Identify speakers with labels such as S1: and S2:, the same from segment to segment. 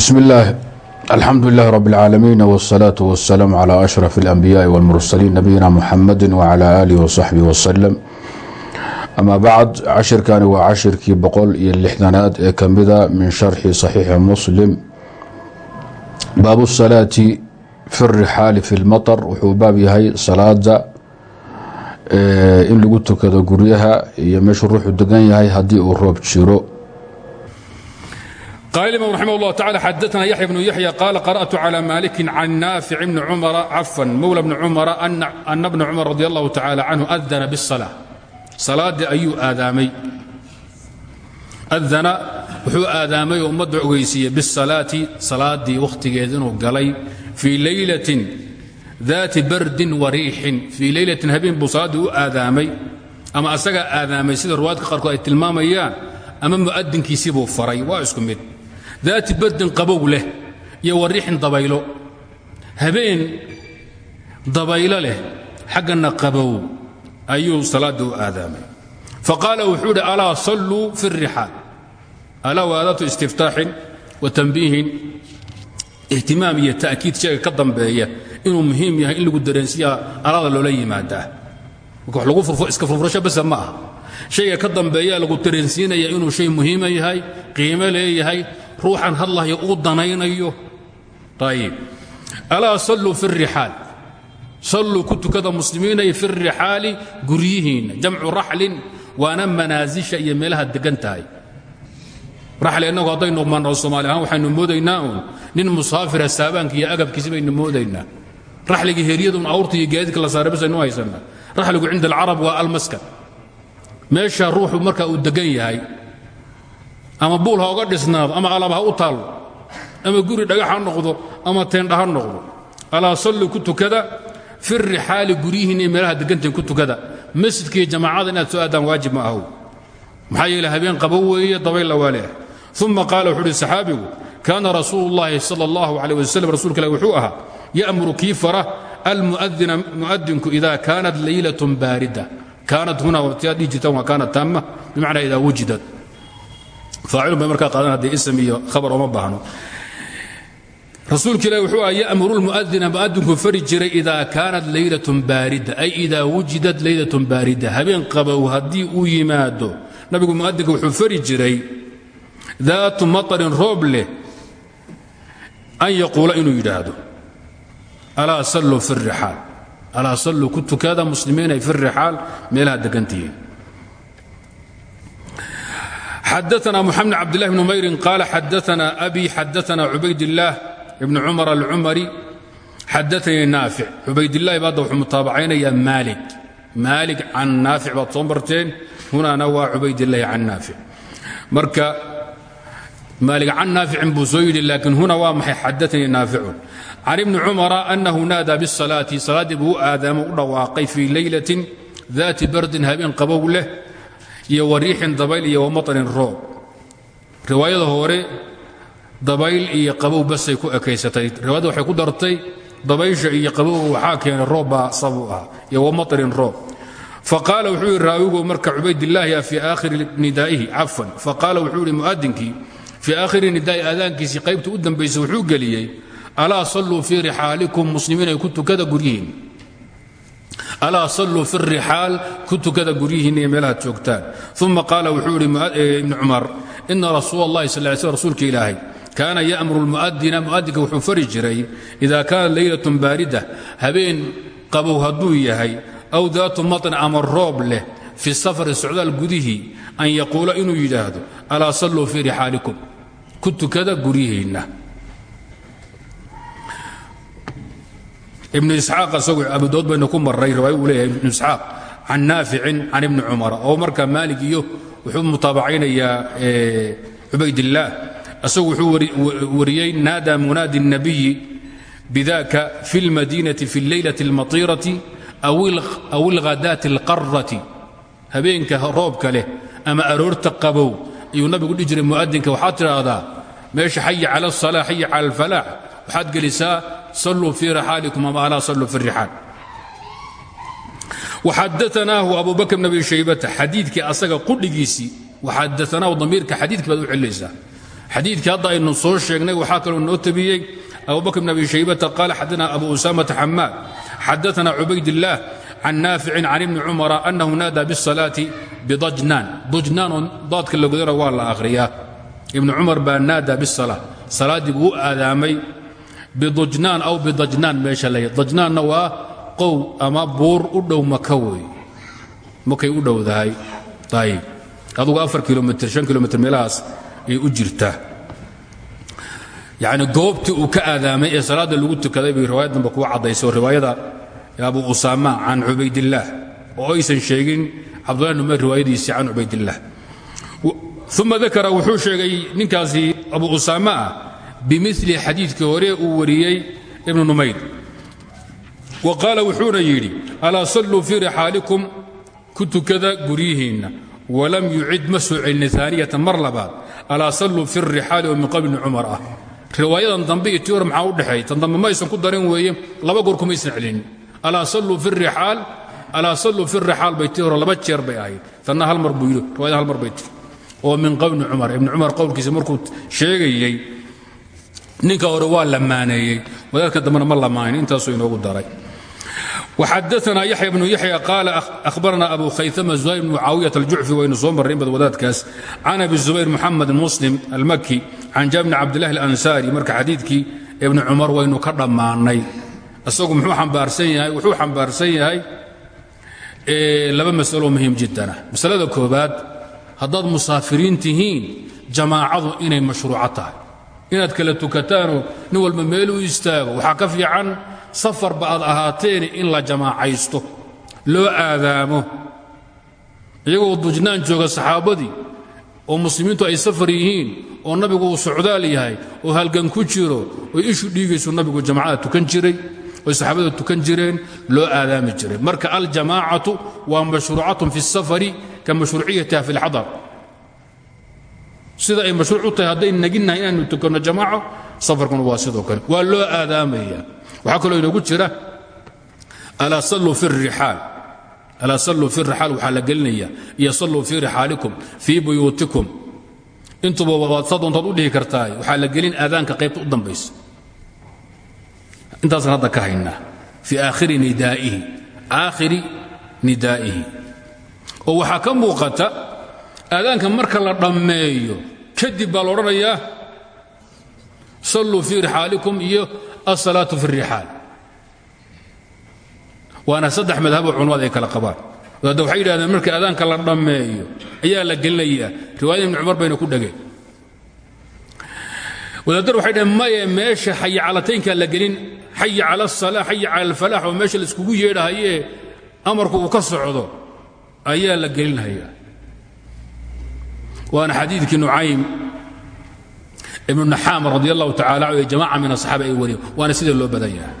S1: بسم الله الحمد لله رب العالمين والصلاة والسلام على أشرف الأنبياء والمرسلين نبينا محمد وعلى آله وصحبه وسلم أما بعد cashir kani waa cashirkii boqol iyo lixdanaad ee kamida min sharxi صaxiixi muslim baabu الsalaati fi الrixaali fi اlmaطr wuxuu baab yahay salaada in lagu tukado guryaha iyo meeshuu ruuxu degan yahay haddii uu roob jiro
S2: قال الإمام رحمه الله تعالى حدثنا يحيى بن يحيى قال قرأت على مالك عن نافع بن عمر عفوا مولى بن عمر أن, أن ابن عمر رضي الله تعالى عنه أذن بالصلاة صلاة أيو آذامي أذن وحو آذامي ومدع ويسية بالصلاة صلاة دي وقت جيدن وقلي في ليلة ذات برد وريح في ليلة هبين بصاد آذامي أما أسقى آذامي سيد الرواد قرقوا التلماميان أما مؤذن كيسيبه فري واسكم مد daati bardin qabow leh iyo wariixin dabaylo. Habeen dabaylo leh xaggana qabow ayuu salaadda u aadaamay. Faqaala wuxuu idhi alaa salluu fi rixaal alaa waadatu istiftaaxin wa tanbiihin. Ihtimaam iyo ta'kiid shayga ka dambeeya inuu muhiim yahay in lagu dareensiyaa alada loola yimaadaa. Marka wax lagu iska furfurasho basa ma aha. Shayga ka dambeeyaa lagu dareensiinaya inuu shay muhiima yahay qiimo ruuxan hadlahayo uu danaynayo. Ayib alaa salluu fi rixaal salluu ku tukada muslimiinay fi rixaali guryihiinna. Jamcu raxlin. Waana manaasisha iyo meelaha degan tahay raxli innagu haddaynu manno soomaali ahaan waxaynu moodaynaa uun. Nin musaafira saabaanka iyo agabkiisi baynu moodaynaa. Raxligii heryadun awrta iyo gaadiidka la saaray basaynu haysanaa raxligu cinda alcarab waa almaskan. Meesha ruuxu marka uu degan yahay ama buul ha oga dhisnaado ama alab ha u taallo ama guri dhagax ha noqdo ama teendha ha noqdo. Alaa salli ku tukada fi rixaali guryihiin meelaha degantahin ku tukada. Jamaacada inaad soo aadaan waajib ma ahow. Maxaa yeele habeen qabow weeye dabaylla waa leeh uma qaala wuxuu uhi saxaabigu kaana rasuulu llaahi sala allahu calayh wasalam rasuulka wuxuu ahaa ya'muru kii fara almu'adina mu'adinku ida kaanat laylatun baarida. Kaanat huna wabtiyaad dhihi jirtaan waa kaanat taama faacilun bay markaa qaadan haddee ism iyo khabar oma baahno. Rasuulka ilahi wuxuu ah ya'muru lmu'adina mu'adinku fari jiray idaa kaanat laylatun baarida ay idaa wujidat laylatun baarida habeen qabow haddii uu yimaado nabigu mu'adinka wuxuu fari jiray daatu matarin roob leh an yaquula inuu yidhaahdo alaa salluu fi rixaal alaa salluu ku tukada muslimiinay fi rixaal meelaha degantihiin xadaana mxamed cabdlah bn mayrin qaala xadaana abi xadaana cubaydillaah ibn cumar alcumari xadaanii naafic cubaydillaahi baadda wuxuu mutaabacaynayaa maalik maalik can naafic baad soo marteen hunaana waa cubaydillahi can naafic marka maalik can naaficin buu soo yidhi laakiin huna waa maxay xadaanii naaficun can ibni cumara anahu naadaa bisalaati salaaddii buu u aadaama u dhawaaqay fii leylatin daati bardin habeen qabow leh iyo wariixin dabayl iyo wamaطrin roob. Riwaayada hore dabayl iyo qabow basay ku ekaysatay. Riwaayadda waxay ku dartay dabaysha iyo qabowga waxaa keenay roob baa ah iyo wamaطrin roob. Faqaala wuxuu yidhi raawigu marka cubaydillaahi fii aakhiri nidaa'ihi cafwan. Faqaala wuxuu yidhi mu'adinkii fii aakhiri nidaa'i aadaankiisii qaybta u dambaysay wuxuu geliyey alaa salluu fii rixaalikum muslimiinay ku tukada alaa salluu fi rixaal ku tukada guryihiinna iyo meelahaad joogtaan. Uma qaala wuxuu yidhi ibni cumar ina rasuul allahi sal slm rasuulka ilaahay kaana ya'muru lmu'adina mu'adinka wuxuu fari jiray ida kaanat leylatun baarida habeen qabow hadduu yahay aw daatu maطn ama roob leh fi safari socdaal gudihii an yaquula inuu yidhaahdo alaa salluu fii rixaalikum ku tukada guryihiinna ibnu isxaaq isagu abudood baynu ku maray riwaaya uu leeyahay ibnu isxaaq can naaficin can ibni cumara oo marka maalig iyo wuxuu mutaabacaynayaa cubaydillaah isagu wuxuu wariyey naada munaadi الnabiyi bidaka fi اlmadinati fi اllaylati اlmaطirati aw اlghadaati اlqarati habeenka roobka leh ama aroorta qabow ayuu nabigu dhihi jiray mu'adinka waxaad tidhaahdaa meesha xaya cala الصalaa xaya cala اlfalaax waxaad gelisaa salluu fii rixaalikum ama alaa salluu fi rixaal waxadaanaahu abu bakr bn abi shaybata xadiidkii asaga qudhigiisii waxadaanaahu damiirka xadiidkii baad u celinaysaa xadiidkii hadda aynu soo sheegnay waxaa kaloo noo tabiyey abubakr bn abi shaybata qaala xadana abu usaamata xamaad xadaana cubaydillaah can naaficin can ibni cumara annahu naada bisalaati bidajnaan dujnaan oo daadka lagodana waa la akhriyaa ibni cumar baa naada bisala salaaddii buu u aadaamay bidujnaan aw bidajnaan meesha lay dajnaanna waa qow ama buur u dhow maka wey makay u dhowdahay. Ayib adugu afar kilomitr shan kilomitr meelahaas ay u jirtaa yacni goobtii uu ka aadaamay ee lagu tukaday bay riwaayad danba kuwa caddaysay oo riwaayada abu usaama can cubaydillaah oo aysan sheegin cabdullahi numer riwaayadiisii can cubaydillaah uma dakara wuxuu sheegay ninkaasi abu usaama ah bimili xadiidkii hore uu wariyey ibnu numayr wa qaala wuxuuna yidhi alaa salluu fii rixaalikum ku tukada guryihiinna walam yucid ma soo celini aaniyatan mar labaad alaa salluu fi rixaali oo min qabli cumar ah riwaayadan dambe iyo tii hore maxaa u dhexeey tan dambe maysan ku darin weeye laba goor kumaysan celinin alaa salluu fi rixaal alaa salluu fi rixaal bay tii hore laba jeer bay ninka hore waa lamaaneeyey wadaadka dambena ma lamaani intaasuu inoogu daray. Waxadaana yaxya bnu yaxya qaala ahbarana abu khaysama zuhayr bn mucaawiyat aljucfi waynu soo marray in bad wadaadkaas. Can abi zubayr muxamed muslim almaki can jaabir bni cabdillahi alansaari marka xadiidkii ibni cumar waynu ka dhammaannay isagu muxuu xambaarsan yahay wuxuu xambaarsan yahay laba masalo muhiim jiddana. Masalada koobaad haddaad musaafiriin tihiin jamaacadu inay mashruuco tahay inaad kala tukataanoo nin walba meel u istaago. Waxaa ka fiican safarba aad ahaateen in la jamaacaysto loo aadaamo. Iyagoo dujnaan jooga saxaabadii oo muslimiintu ay safar yihiin oo nabigu uu socdaal yahay oo halgan ku jiro oo ishu dhiigaysu nabigu jamacada tukan jiray oy saxaabada tukan jireen loo aadaami jiray. Marka aljamaacatu waa mashruucatun fi safari ka mashruuciyatiha fi lxadar sida ay mashruuc u tahay hadday naginnahay inaanu tukanno jamaaco safarkuna waa sidoo kale. Waa loo aadaamaya. Waxaa kaloo inoogu jira alaa salluu fi rixaal waxaa la gelinaya. Iyo salluu fii rixaalikum fii buyuutikum. Intuba waad sa doontaad u dhihi kartaay. Waxaa la gelin aadaanka qaybta u dambaysa. Intaasaan hadda ka haynaa. Fii aakhiri nidaa'ihi. Aakhiri nidaa'ihi. Oo waxaa ka muuqata aadaanka marka la dhammeeyo kadib baa la odhanayaa salluu fii rixaalikum iyo asalaatu fi rixaal. Waana saddex madhaboo culamada ay kala qabaan. Hadda waxay yidhahdeen marka aadaanka la dhammeeyo ayaa la gelinayaa riwaayada ibni cumar bayna ku dhegeen. Wadaadar waxay dhaheen maye meesha xayi calataynkaa la gelin xayi cala asalaa xayi cala alfalaax oo meesha laiskugu yeedhahayee amarku uu ka socdo ayaa la gelinhayaa waana xadiidkii nucaym ibnu naxaam radi allahu tacala anhu ee jamaca min asaxaaba ay wariyen waana sida loo badan yahay.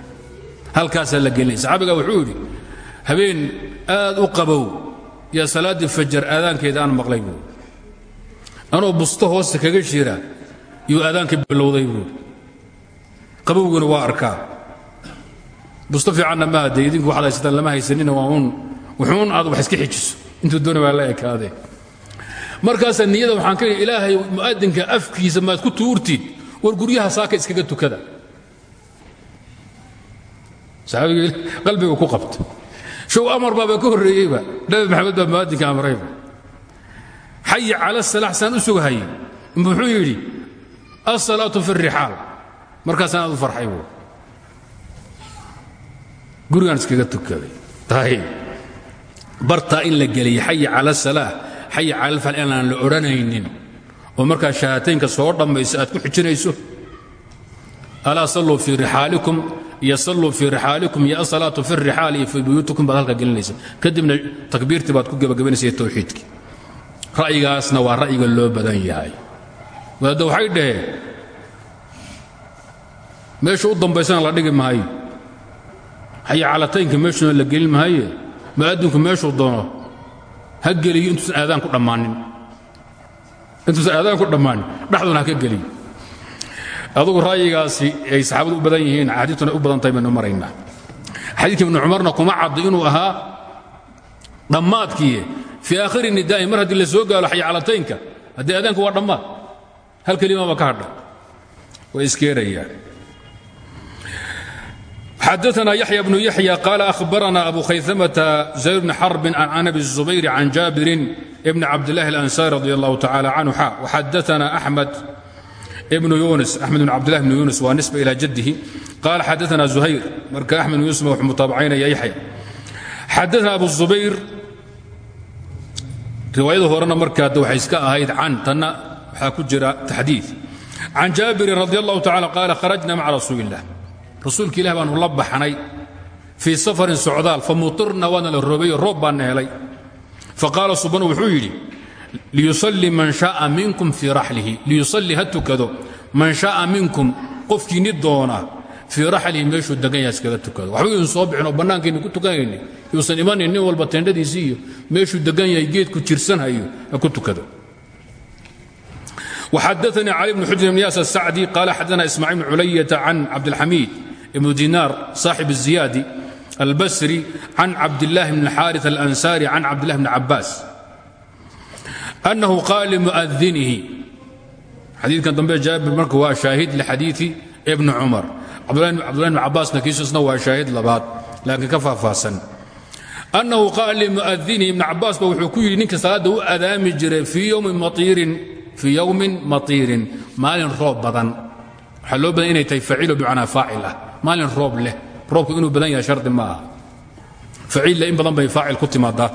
S2: Halkaasaa la gelinaya saxaabiga wuxuu yidhi habeen aad u qabow yaa salaaddii fajar aadaankeeda aan maqlay buui anoo busto hoosta kaga jira yuu aadaanka bilowday buui qabowguna waa arkaa. Busto fiicanna ma hadee idinku waxaad haysataan lama haysanina waa uun. Wuxuun aad wax iska xijiso intuu doona baa la ekaadee markaasaa niyada waxaan ka ilaahay mu'adinka afkiisa maad ku tuurtid war guryaha saaka iskaga tukada. Saxaabigii qalbiga ku qabta. Show amar baaba ka horreeyeyba nabi maxamed baa mu'adinka amrayba xayi cala salaax saan u sugahayey muxuu yidhi asalaatu fi rixaal markaasaan aad u farxay bu gurigaan iskaga tukaday. Tahay. Bartaa in la geliyay xayi cala salaax xayi cala alfal inaan la odhanaynin oo markaa shahaataynka soo dhammayso aad ku xijinayso. Alaa salluu fii rixaalikum iyo salluu fii rixaalikum iyo asalaatu fi rixaal iyo fii buyuutikum gelinaysa. Kadibna takbiirtii baad ku gebagabanaysa towxiidkii ra'yigaasna waa ra'yiga loo badan yahay. Wadaadda waxay dhaheen meesha u dambaysana la dhigi maayo. Xayi calataynka meeshuna la gelin maaye. Mu'adinku meeshuu doono ha geliyo intuusan aadaan ku dhammaanin. Intuusan aadaan ku dhammaanin. Dhexduna ha ka geliyo adugu ra'yigaasi ay saxaabadu u badan yihiin xadiituna u badan tahay baynu maraynaa. Xadiidka ibnu cumarna kuma caddo inuu ahaa dhammaadkii fii aakhiri nidaa'i mar haddii la soo gaalo xayacalataynka haddii aadaanku waa dhammaad hal kelimaba ka hadha way iskeerayaan xadaثna yaحyى بن yaحyى qال أhbarna أbu khayثmة زayr بن xرب عن أbi الزubayr عan jaaبiri بn cabdالlah الأnsاrي رضي الله taعالى عنه xa وxadaثna أحmed بن yuنس أحmed بن cabdالlah بن yuنس waa نisبة إlى jadه qال xadaثna زuhayr marka أحmed بن yuنس wxuu mutaabacaynaya yaحyى xadaثna أbu الزubayr riwaayada horena markaa waxay iska ahayd can tanna waxaa ku jira taxdiiث can jaabirin رضي الله taعالى qال kharajna mعa rasuuli الlah rasuulka ilah baanu la baxnay fii safarin socdaal famutirna waana la roobayo roob baana helay faqaala subanu wuxuu yidhi liyusalli man shaaa minkum fii raxlihi liyusalli ha tukado man shaaa minkum qofkiinni doona fii raxlihi meeshuu degan yaha iskaga tukado waxba idin soo bixin oo bannaankayni ku tukanayni yuusan imanin nin walba teendhadiisii iyo meeshuu degan yahay geedku jirsanhayo ha ku tukado وxadaثnي cلي بن xujr بن yaas الsacdي qال xadana ismاعيل بن culayة عن cabdالxamيid بن dinar صاaxب الزiyاdi الbsri عن cabdاللahi بن الxاriث الأnsاrي عن cabdالlah بن cabاs أنhu qاal لmuؤdinihi xadiikan dambe jaabir marka waa shaahid lxadiiثi بn cumar cabdulahi بn cabaasna kiisisna waa shaahid labaad laakiin ka faahfaahsan أنhu qaal لmuؤdinihi ibn cabaas ba wuxuu ku yidhi ninka salaada u adaami jiray fii ywmi maطiirin fii yowmin matiirin maalin roob badan waxaa loo badan inay tahay faciilo bimacnaa faacil ah maalin roob leh. Roobku inuu badan yahay shardi ma aha faciille in badan bay faacil ku timaadaa.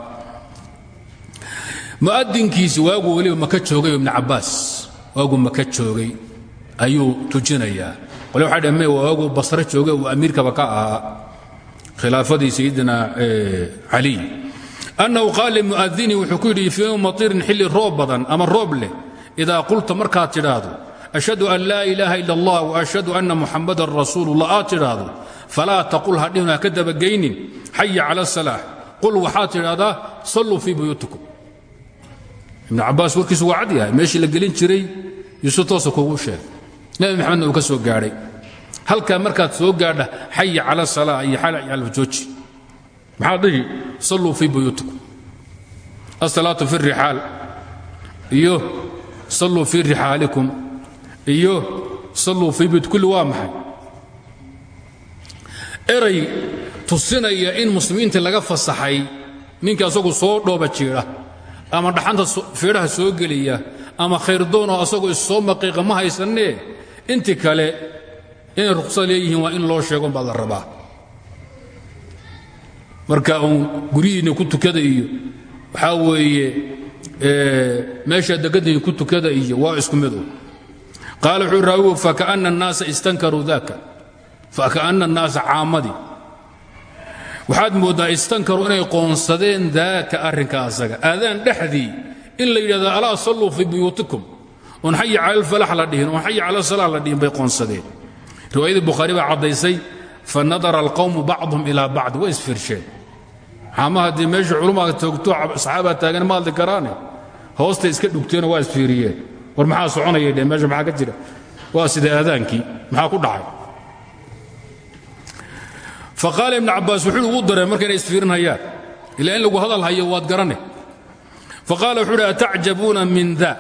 S2: Mu'adinkiisi waagu weliba maka joogay ibnu cabbaas. Waagu maka joogay. Ayuu tujinayaa. Qole waxay dhaheen me waagu basre joogay uu amiirkaba ka ahaa. Khilaafadii sayidina caliy annahu qaal limu'adini wuxuu ku yidhi fii yowmi matiirin xilli roob badan ama roob leh. Idaa qulta markaad tidhaahdo ashhadu an laa ilaaha ila allah waashhadu anna muxamadan rasuulullah aad tidhaahdo falaa taqul hadhihun ha ka dabagaynin xaya cala asalaax qul waxaad tidhaahdaa salluu fii buyuutikum. Ibnu cabbaas warkiisu waa cad yahay. Meeshii la gelin jiray yuusuf toosa kuugu sheegay. Nebi maxamedna uu ka soo gaadhay halkaa markaad soo gaadha xaya cala asalaa iyo alfajooji maxaad dhihi salluu fii buyuutikum. Asalaatu fi rixaal. Iyo salluu fii rixaalikum iyo salluu fii buyut kulli waa eray tusinaya in muslimiinta laga fasaxay ninka asagu soo dhooba jiidha ama dhaxanta fiidhaha soo geliya ama khayrdoonoo asagoo issoo maqiiqa ma haysanee? Inti kale inay ruqsa leeyihiin waa in loo sheegon baa la rabaa. Marka uun guryihiinna ku tukada iyo waxaa weeye meesha degadii ku tukada iyo waa isku midu qaal wuxuu raawigu fakana annaasa istankaruu daaka. Faka'anna annaasa caamadii waxaad mooddaa istankaruu inay qoonsadeen daaka arrinka asaga. Aadaan dhexdii in la yidhahdo alaa salluu fii buyuutikum. Oon xayi cala alfalax la dhihin oon xayi cala alsalax la dhihin bay qoonsadeen. Riwaayadii bukhaari baa caddaysay fa nadara alqawmu bacduhum ilaa bacd. Way isfirsheen xaamaha dee meesha culummaad toogto saxaabaa hoostay iska dhugteenoo waa isfiiriyeen war maxaa soconayay dheh meesha maxaa ka jira? Waa sida aadaankii. Maxaa ku dhacay? Faqaala ibnu cabbaas wuxuu ugu dareen marka inay isfiirinhayaan ilaa in lagu hadal hayo waad garane. Faqaala wuxuu uhi min da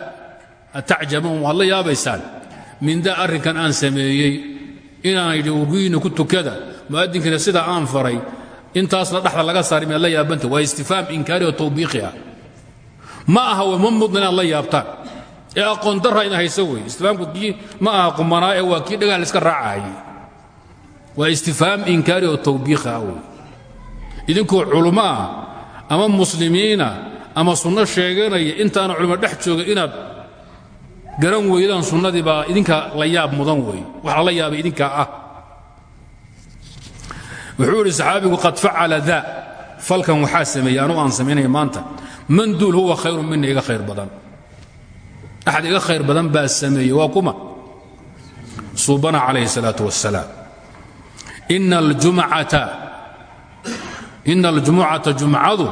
S2: atacjabuun waad la yaabaysaan. Min da arrinkan aan sameeyey. Inaan yidhi urgiyiinna ku tukada. Mu'adinkiina sidaa aan faray. Intaasna dhexda laga saari miyaad la yaabanta. Waa istifaam inkaari oo tawbiiqi ah. Ma aha ma mudna la yaabtaan ee aqoon darra ina hayso wey. Istifaamku kii ma aha ee waa kii dhagaan la iska raacahayey waa istifaam inkaari oo tawbiiqi ah wey. Idinkoo ama muslimiina ama sunno sheeganaya intaana culimo dhex jooga inaad garan weydaan sunnadii baa idinka la yaab mudan wey. Waxa la yaabay idinkaa ah. Wuxuu idhi qad facala da falkan waxaa sameeyey anugu aan samaynaya maanta. Man duul huwa khayru mina iga khayr badan axad iga khayr badan baa sameeyey waa kuma suubana calayhi الsalaaة wasalaam ina aljumucata jumcadu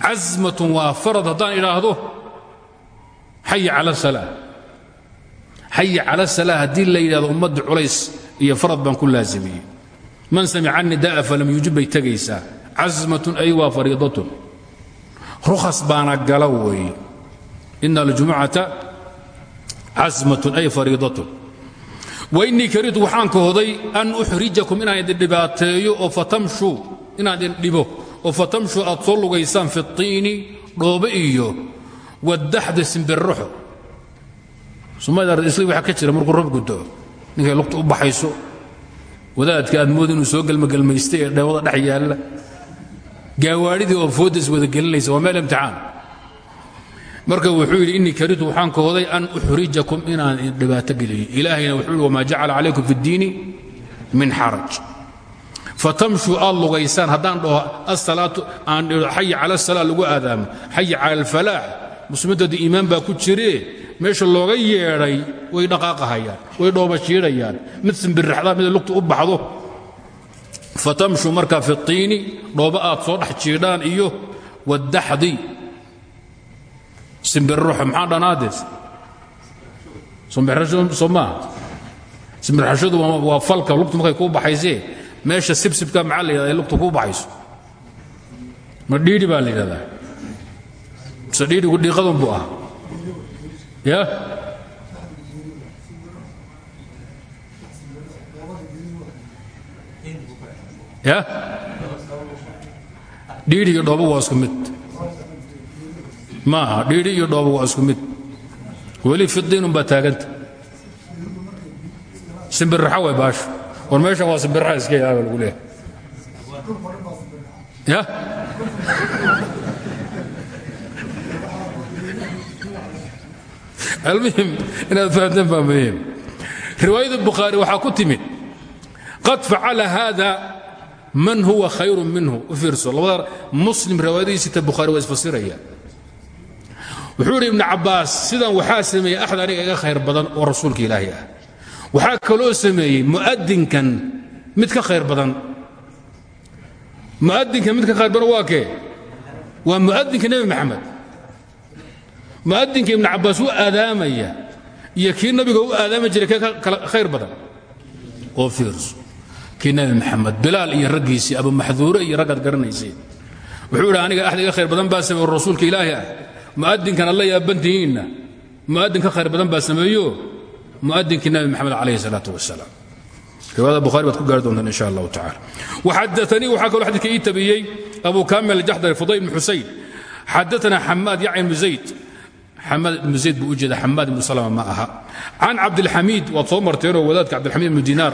S2: casmaة waa farad haddaan idhaahdo xaya cala الsalaa xaya cala الsalaa haddii la yidhahdo ummadda culays iyo farad baan ku laasimiyey man samica nida'a falam yujib bay tegaysaa casmatun ay waa fariidatun rukhas baana gala weeye ina aljumucata ay wainii karitu waxaan kahooday an uxrijakum inaan idin dhibaateeyo oo fatamshuu inaan idin dhibo oo fatamshuu aad soo lugaysaan fi اطiini dhoobe iyo wadaxda simbirraxo somalia isli waxaa ka jira markuu rob gudo ninkay lugta u baxayso wadaadka aad mooda inuu soo gelmagelmaystay ee dheewada dhex yaalla gaawaadhidii oo fooda is wada gelinaysa waa meel imtixaan marka wuxuu yidhi innii karihtu waxaan kahooday an uxrijakum inaan dhibaato geliyo. Ilaahayna wuxuu yidhi jacala calaykum fi اddiini min xaraj. Fatamshuu aad lugaysaan haddaan dhaho asalaatu aan dhio xayi cala asala lagu aadaamo. Xayi cala alfalaax. Muslimiintoodii iimaan baa ku jiree. Meesha looga yeedhay way dhaqaaqahayaan way dhoobashiidhayaan mid simbirraxda mida lugta u baxdo. Fatamshuu markaa fi اtiini dhoobo aad soo dhex jiidhaan iyo wadaxdi simbirraxo maxaa simbirraxo soo maaha simbirraxashadu waa falka lugtu markay kuu baxaysee meesha sibsibka maxaa la yidhahda lugta kuu baxayso. Ma dhiidhi baa la yidhahdaa. Mise dhiidhigu dhiiqadun buu ah ya? Ya? Dhiidhi iyo dhoobo waa isku mid ma aha dhiidhi iyo dhoobo waa isku mid. Weli fidiinun baa taaganta. Simbirraxo way baasho. War meesha waa simbirraxa iska yaaba lagu leehay ya? Almuhim inaad fahamteen baa muhiim. Riwaayada bukhaari ku timid qad facala haada man huwa khayru minhu. U fiirso labada muslim riwaayadihiisita bukhaari waa wuxuu yidhi ibnu cabbaas sidan waxaa sameeyey axad aniga iga khayr badan oo rasuulka ilaahi ah. Waxaa kaloo sameeyey mu'adinkan mid ka khayr badan. Mu'adinka mid ka khayr badan waa kee? Waa mu'adinka nebi maxamed. Mu'adinka ibnu cabbaas u aadaamaya iyo kii nabiga u aadaami jiray kee khayr badan. Oo fiirso. Kii nebi maxamed bilaal iyo raggiisii abumaxduure iyo raggaad garanayseen wuxuu idhi aniga axad iga khayr badan baa sameeyo rasuulka ilaahi ah mu'adinkan alla yaabantihiinna. Mu'adin ka khayr badan baa sameeyo. Muadinkii nabi maxamed calayhi salaatu wasalaam riwaayada bukhari baad ku gaari doontaan insha allahu tacala waxadaanii waxaa kaloo xadidka ii tabiyey abu kamil aljaxdari fudayl ibn xusayn xadaana xamaad yacni ibnu zayd. Xamaad ibnu zayd buu u jeeda xamaad ibnu salama ma aha. Can cabdilxamiid waad soo marteenoo wadaadka cabdilxamiid ibnu dinaar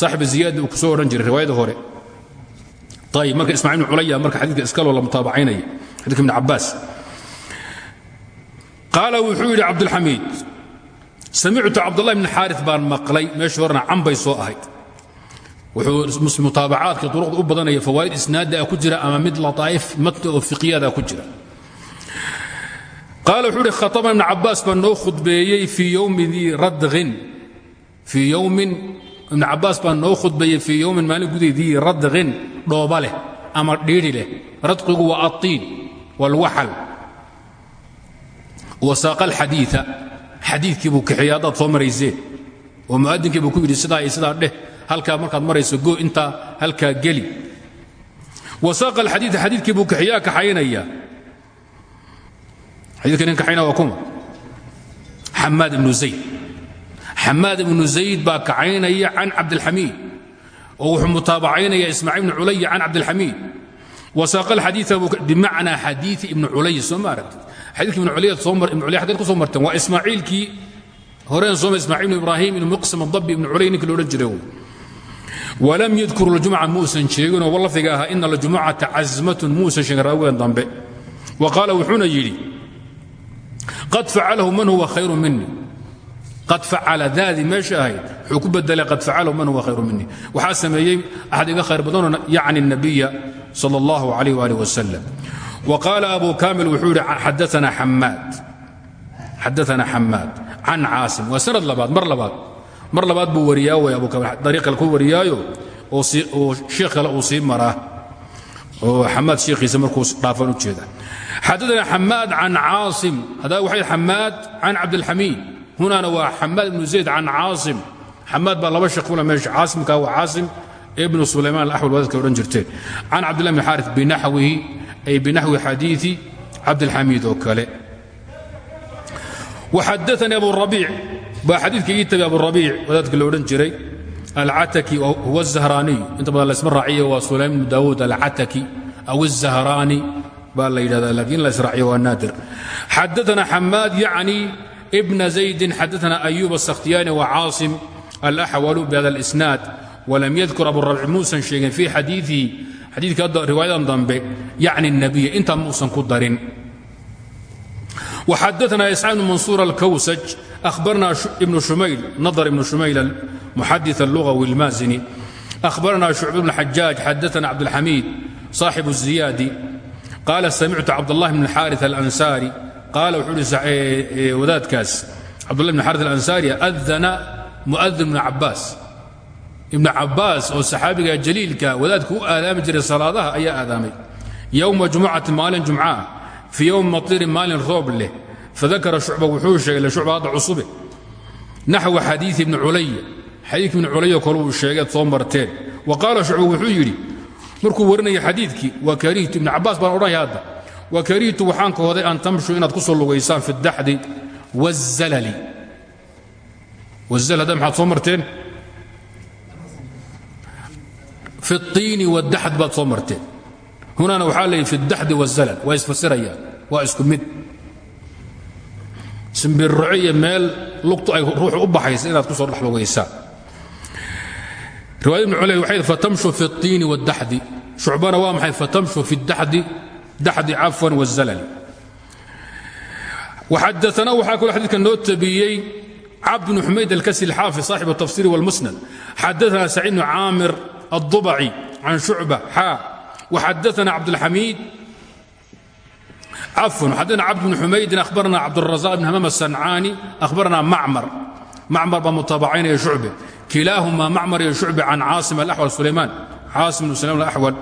S2: saaxiba ziyaadna uu ku soo odhan jiray riwaayada hore. Ayib marka ismaciil ibnu culaya marka xadiidka iskaloo la mutaabacaynaya xadidka ibn cabbaas qaala wuxuu yidhi cabdilxamiid samictu cabdulahi bn xaari baan maqlay meeshii horena cambay soo ahayd. Wuxuu mutaabacaadka duruqda u badanaya fawaa'id isnaada ku jira ama mid lataa'if matni oo fiqiyada ku jira. Qaala wuxuu uhi khataba ibn cabbaas baa noo khudbeeyey fii yowmi dii radqin fii yowmin ibn cabbaas baa noo khudbeeyey fii yowmin maalin gudii dii ama dhiidhi radqigu waa atiin walwaxal wasaaqa alxadiia xadiikii buu kaxeeyey haddaad soo marayseen oo mu'adinkii buu ku yidhi sidaa iyo sidaa dheh. Halkaa markaad marayso go intaa halkaa geli. Wasaaqa alxadiia xadiikii buu kaxeeyaa kaxaynaya. Xadiidka nin kaxaynaya waa kuma. Xamaad ibnu zayd. Xamaad ibnu zayd baa kaxaynaya can cabdilxamiid. Oo wuxuu mutaabacaynaya ismaaciil ibnu culaya can cabdilxamiid. Wasaaqa alxadiia bimacnaa xadiii ibnu culay soo ma aragtid xadiidka ibn culya ibn culya xaggeed ku soo marteen waa ismaaciilkii horeen sooma ismaaciil ibnu ibraahim ibnu muqsim adabbi ibnu culay ninka loodhan jiray walam yadkuru ljumca muusan sheeginoo lafdiga ahaa ina aljumucata casmatun muusan sheegin raawigan dambe. Wa qaala wuxuuna yidhi qad facalahu man huwa khayru mini qad facala daadii meesha ahayd wuxuu ku bedelay qad facalahu man huwa khayru mini waxaa sameeyey axad iga khayr badanoo yacni nabiya sala allahu calayh waalih wasalam qaala abu kamil wuxuu idhi xadaana xamaad can caasim. Waa sanad labaad mar labaad. Mar labaad buu wariyaa way abu kamil dariiq kale ku wariyaayo oo sheikh kale uu sii maraa oo xamaad sheekhiisa markuu dhaafan u jeeda. Xadaana xamaad can caasim. Haddaa waxay xamaad can cabdilxamiid. Hunaana waa xamaad ibnu zayd can caasim. Xamaad baa laba shaqula meesha caasimka waa caasim. Ibnu sulaymaan alaxwal wadaadkay odhan jirteen. Can cabdillahi bn xaari binaxwihi بنحو حديث عبد الحميد وكاله وحدثني أبو الربيع baa xadiidka ii tabi aburabiic wadaadka la odhan jiray alcataki huwa الzahraaniy inta badan laysma raaciyo waa sulaym bnu daawuud alcataki aw الzahraani baa la yidhahda lakin la israaciyo waa naadir xadaثna xamaad yacni bna زaydi xadaثna أyub السakhtiyani وcaaصim الأxwalu bhada الإsnaad wlam yadkur aburabic muusan sheegin fii xadiiihi xadiidka riwaayadan dambe yacni الnabiy intaa muusan ku darin وxadaثna isxaaq bn mansuur alkawsaj أhbarna ibn shumayl nadr ibn shumayl muxadiث اللغwi الmaazini أhbarna shucb bn xajaaj xadaثna cabdالxamiid صaaxiب الزiyaadi qaala samictu cabdالlah bn xاariث الأnsaari qaala wuxuu ihi wadaadkaas cabdullah bn xaariث الأnsaari adana muؤdin bn cabaas ibn cabaas oo saxaabiga jaliilka wadaadku u aadaami jiray salaadaha ayaa aadaamay. Yowma jumucati maalin jumcaah fii yowmi matirin maalin roob leh fadakara shucba wuxuu sheegay shucba hadda cusube. Naxwa xadiii ibni culaya xadiidki ibni culaya kole uu sheegeed soo marteen. Wa qaala shucba wuxuu yidhi markuu warinaya xadiidkii waa karihtu ibni cabaas baan odhanaya hadda wa karihtu waxaan kahooday an tamshu inaad ku lugaysaan fi soo marteen fi اiini wاdaxd baad soo marteen hunaana waxaa leeyi fi اdaxdi wالzalal waa isfasirayaan waa isku mid simbirroco iyo meel lugtu ay ruuxu u baxaysa inaad ku soo dhex lugaysaan riwayad ibn culey waxay fatamshu fi اiini wاdaxdi shucbana waa maxay fatamshu fi اdaxdi daxdi cafwan wالzalali waxadaana waxaa kaloo xadiidka noo tabiyey cabd bn xumayd alkasi اlxaafi صaaxib الtafsir wاlmusnad xadaana saciid bn caamir الضبعي عن شعبة حا وحدثنا عبد الحميد عفوا حدثنا عبد بن حميد أخبرنا عبد الرزاق بن همام الصنعاني أخبرنا معمر معمر بمتابعين يا شعبة كلاهما معمر يا شعبة عن عاصم الأحول سليمان عاصم بن سليمان الأحول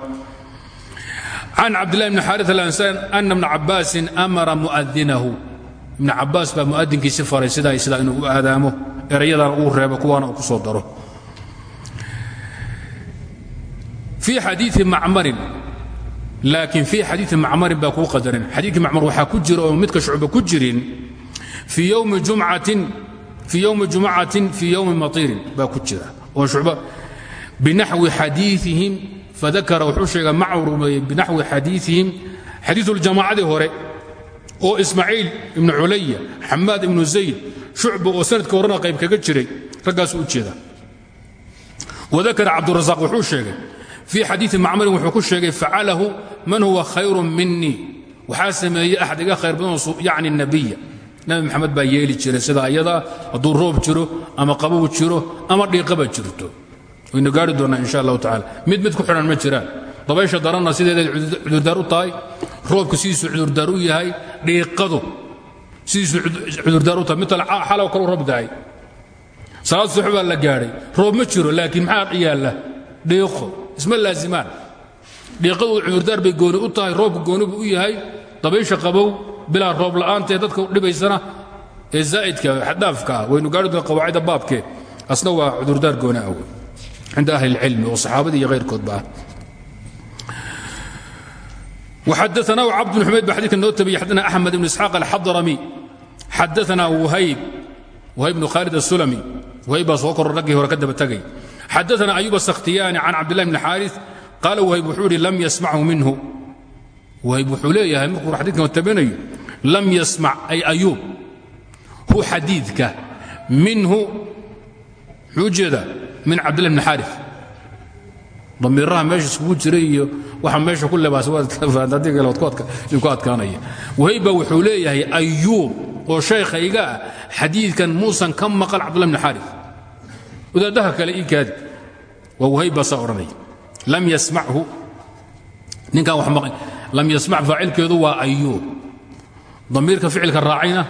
S2: عن عبد الله بن حارث الأنسان أن ابن عباس أمر مؤذنه ابن عباس بمؤذن كي سفر سيدا سيدا إنه آدامه إريدا أقول ريبا كوانا وكسودره fii xadiii macmarin laakiin fii xadiii macmarin baa kuu qadaran xadiikii macmar waxaa ku jira oon midka shucba ku jirin fii yowmi jumcatin fii yowmi maiirin baa ku jira. Oon shucba binaxwi xadiiihim fadakara wuxuu sheega macaw rumeeyey binaxwi xadiiihim xadiiu ljamaacadii hore oo ismaaciil ibnu culaya xamaad ibnu zayd shucba oo sanadka horena qayb kaga jiray raggaasuu u jeeda. Wadakara cabdurasaaq wuxuu sheegay fii xadiii macmarin wuxuu ku sheegay facalahu man huwa khayru minii waxaa sameeyey axad iga khayr badan yacni nabiya. Nabi maxamed baa yeeli jiray sida ayadaa hadduu roob jiro ama qabow jiro ama dhiiqaba jirto. Waynu gaari doonnaa insha allahu tacala mid mid ku xidhan ma jiraan. Dabaysha daranna sideeday cudurdaar u tahay. Roobku sidiisuu cudurdaar u yahay dhiiqadu sidiisuu cudurdaar u tahay. Mid xalow kalu roob dahay salaad subax baa la gaadhay isma laazimaan. Dhiiqadu cudurdaar bay gooni u tahay roobku goonibu u yahay. Dabaysha qabow bilaa roob la'aantae dadka dhibaysana ee zaa'idka xadhaafka ah waynu gaari doona qawaacida baabkee asna waa cudurdaar gooni ah aw cinda ahli اlcilmi oo saxaabadii iyo hayrkoodba ah. xadana cabd bn xumayd ba xadika noo tabiye xadana axmed ibn isxaaq alxadrami xadana whayb whayb bnu khaalid asulami whayb baa soo koro raggii hore ka daba tagay xadaana ayub asakhtiyaani can cabdillahi bn xaari qaala wahayb wuxuu idhi lam yasmachu minhu wahayb wuxuu leeyahay markuu xadiidkan tabinayo lam yasmac ay ayuub hu xadiidka minhu muxuu jeeda min cabdillahi bn xaari damiiraha meesha iskugu jira iyo waxa meesha ku lebaaswadkoodka idinku adkaanaya wahayb baa wuxuu leeyahay ayuub oo shaykhayga ah xadiidkan muusan ka maqal cabdullah bn xaari wadaadaha kale ii kaadi waa wahayb baa saa odhanaya lam yasmachu. Ninkan wax maqan lam yasmac faacilkeedu waa ayuub. Damiirka ficilka raacayna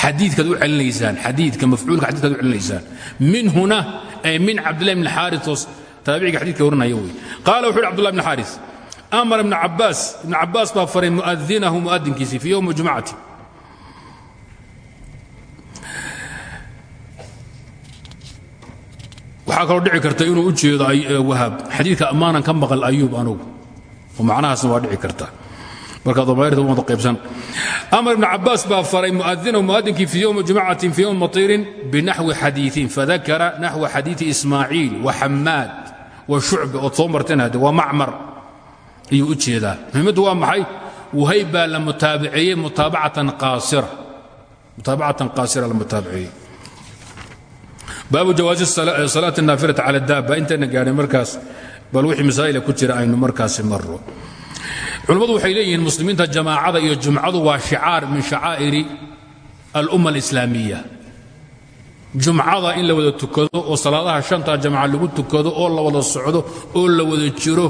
S2: xadiidkaad u celinaysaan xadiidka mafcuulka xadidkaad u celinaysaan. Min huna ay min cabdillahi bn xaarios taabiciga xadidka warinaya wey qaala wuxu uhi abdullah bn xaaris amar ibn cabaas ibn cabaas baa faray muadinahu muadinkiisii fii yowmi jumcati waxaa kaloo dhici karta inuu u jeedo wahaab xadiidka ammaanan ka maqal ayuub anugu. Oo macnahaasna waa dhici karta. Marka damayrta wada qaybsan. Amar ibn cabaas baa faray muadina muadinkii fi yowmi jumcatin fi yowmi matiirin binaxwi xadiiin fadakara naxwa xadiii ismaaciil wa xamaad wa shucba ood soo marteen hade waa macmar. U jeedaa. Muhimaddu waa maxay? Wahayb baa la mutaabaceeyey mutaabacatan qaasira. La baabu jawaazi salaati naafilati cala daaba intayna gaadhay markaas bal wixii masaa'ila ku jira aynu markaasi marro. Culimmadu waxay leeyihiin muslimiinta jamaacada iyo jumcadu waa shicaar min shacaa'iri alumma alislaamiya jumcada in la wada tukado oo salaadaha shanta jamca lagu tukado oo la wada socdo oo la wada jiro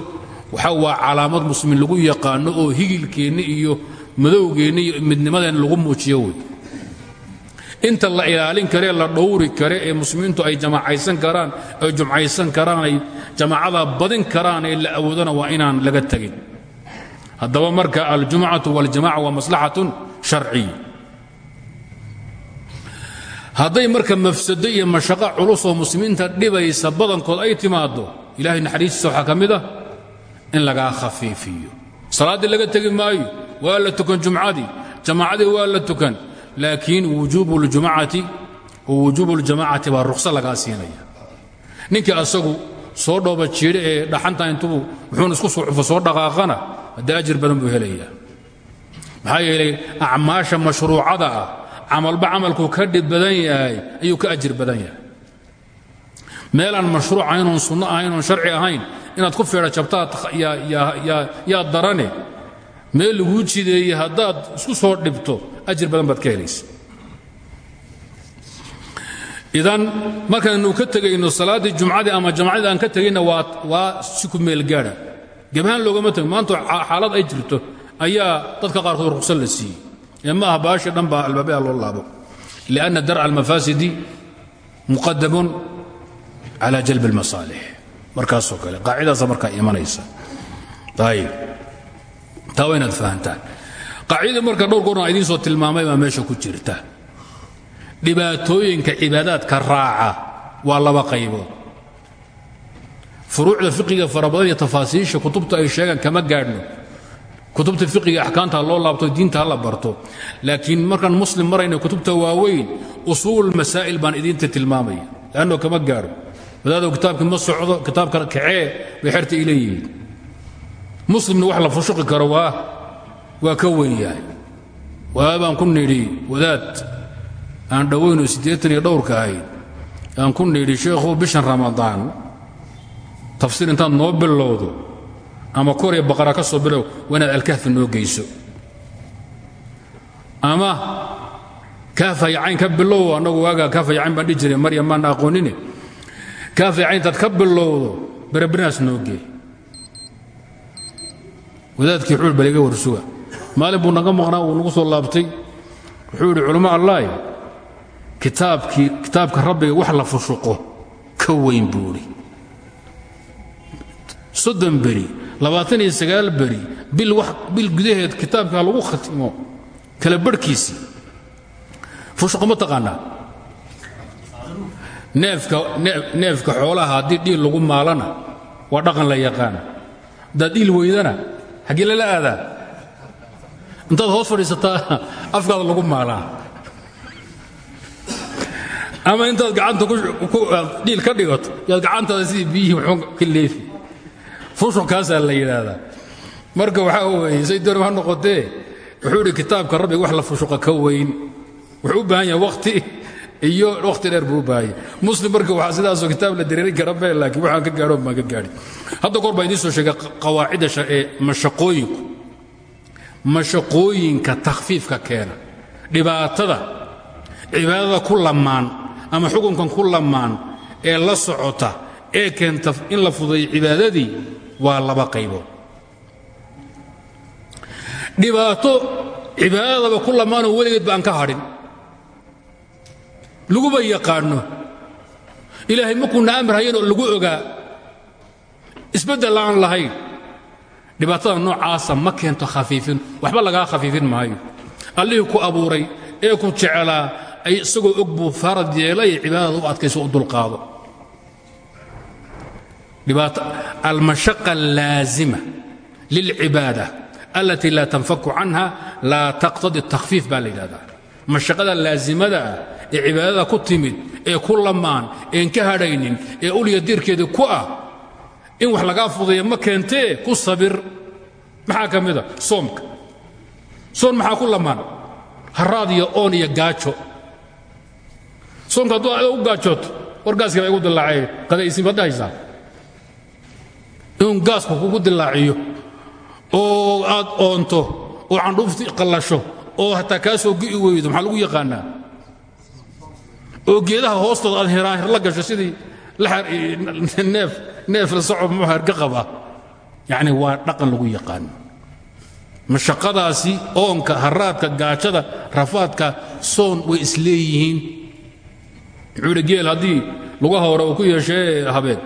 S2: waxa waa calaamad muslimiin lagu yaqaano oo higilkeenni iyo madowgeenni iyo midnimadeenna lagu muujiyo wey inta la ilaalin karee la dhowri kare ee muslimiintu ay jamaacaysan karaan ay jumcaysan karaan ay jamaacada badin karaan ee la awoodana waa inaan laga tegin. Haddaba marka aljumcatu waljamaca waa maslaxatun sharciya hadday marka mafsado iyo mashaqo culus oo muslimiinta dhibaysa badankood ay timaaddo ilahay naxariistiisa waxaa ka mid ah in lagaa khafiifiyo. Salaaddii laga tegi maayo waa la tukan jumcadii jamaacadii waa la tukan laakiin wujuubu ljumacati wa wujuubu ljamacati baa ruqso lagaa siinaya. Ninkii asagu soo dhooba jiidhe ee dhaxanta intuu wuxuuna isku suucufo soo dhaqaaqana haddee ajir badan buu helayaa. Maxaa yeelay acmaasha mashruucada ah camalba camalkuu ka dhib badan yahay ayuu ka ajir badan yahay. Meelaan mashruuc ahaynoon sunno ahayn oon sharci ahayn inaad ku feedha jabtaad yaa darane meel laguu jideeye haddaad isku soo dhibto ajir badan baad ka helaysa. Idan markaanu ka tegayno salaaddii jumcadii ama jamacadii aan ka tegayna waa si ku meel gaadha. Gabahaan loogama tegin maanta xaalad ay jirto ayaa dadka qaarkood ruqsan la siiyey. Ee ma aha baasha dhan baa albaabyaa loo laabo. Lianna darca almafaasidi muqadamun cala jalbi almasaalix. Markaasoo kale qaacidaasa markaa imanaysa. Ayib taa waa inaad fahantaan qaacidada marka dhowr goorna idiin soo tilmaamay baa meesha ku jirta. Dhibaatooyinka cibaadaadka raaca waa laba qaybood. Furuucda fiqiga fara iyo tafaasiisha kutubta ay sheegaan kama gaadhno. Kutubta fiqiga axkaamta loo laabto diinta la barto. Laakiin markaan muslim marayna kutubta waaweyn usuul masaa'il baan idiinta tilmaamaya leanno kama gaadho. Wadaadoo kitaabkii ma socdo kitaabka kacee bay xerta i leeyihiin muslimna wax la fushuqi karo waa waa ka weyn yahay. Waa baan ku nidhi wadaad aan dhowaynoo siddeetan iyo dhowrka ahayd aan ku nidhi sheekhu bishan ramadaan. Tafsiir intaad noo bilowdo ama kor iyo baqara ka soo bilow waa inaad alkahfi noo geyso. Ama kaafay cayn ka bilow annagu waagaa kaafay cayn baan dhihi jiray maryam maan aqoonine. Kaafay cayn intaad ka bilowdo berebinaas noo geey. Wadaadkii xuul baliga warsuga maalin buu naga maqnaa wuu nagu soo laabtay. Wuxuu yidhi culamo allahi kitaabkii kitaabka rabbiga wax la fushuqo ka weyn buu idhi soddon labaatan iyo sagaal beri bil wax bil gudaheed kitaabka lagu khatimo kala barhkiisii fushuqo ma taqaanaa? Neefka neefka xoolaha haddii dhiil lagu maalana waa dhaqan la yaqaana. Haddaad weydana xaggii lala aadaa intaad hoos fadhiisataa afkaada lagu maalaa. Ama intaad gacanta dhiil ka dhigato yaad gacantaada sidii biyihii wuxuu ka leefi fushuq kaasaa la yidhaahdaa. Marka waxaa weeye say doonib ha noqotee? Wuxuu idhi kitaabka rabbiga wax la fushuqa ka weyn. Wuxuu u baahan yahay wakhti iyo wakhti dheer buu u baahan yahay. Muslim marka waxaa sidaasoo kitaab la dareerin kara bee laakiin waxaan ka gaadho baan ka gaadhi. Hadda goor baa idiin soo sheegay qawaacidda mashaqooyinku mashaqooyinka takhfiifka keena. Dhibaatada cibaadada ku lamaan ama xukunkan ku lamaan ee la socota ee keenta in la fudayo cibaadadii waa laba qaybood dhibaato cibaadadaba ku lamaanoo weligeed ba aan ka hadhin. Laguba yaqaanno ilaahay makuuna amar hayan oo lagu ogaa. Isbeddel aan lahayn dhibaatada noocaasa ma keento khafiifin. Waxba lagaa khafiifin maayo. Allihii ku abuuray ee ku jecelaa ay isagoo og buu farad yeelay cibaadada u adkayso u dulqaado. Almashaqa allaazima lilcibaada alatii laa tanfaku canha laa taqtadi takhfiif baa la yidhahdaa. Mashaqada laazimada ah ee cibaadada ku timid ee ku lamaan een ka hadhaynin ee ulya dirkeeda ku ah in wax lagaa fudeeya ma keentee ku sabir. Maxaa ka mida soomka. Soon maxaa ku lamaan? Haraad iyo oon iyo gaajo. Soomka hadduu ada u gaajooto war gaaskii baa igu dilaacay qadaysin baad dhahaysaa? Inuu gaasku kugu dilaaciyo oo aad oonto oo candhuufti qallasho oo hataa kaa soo gi'i weydo maxaa lagu yaqaanaa? Oo geedaha hoostooda aad hiraahir la gasho sidii neef la socob muxuu herga qaba yacni waa dhaqan lagu yaqaano mashaqadaasi oonka haraadka gaajada rafaadka soon way isleeyihiin wuxuu geel haddii lugaha hore uu ku yeeshee habeen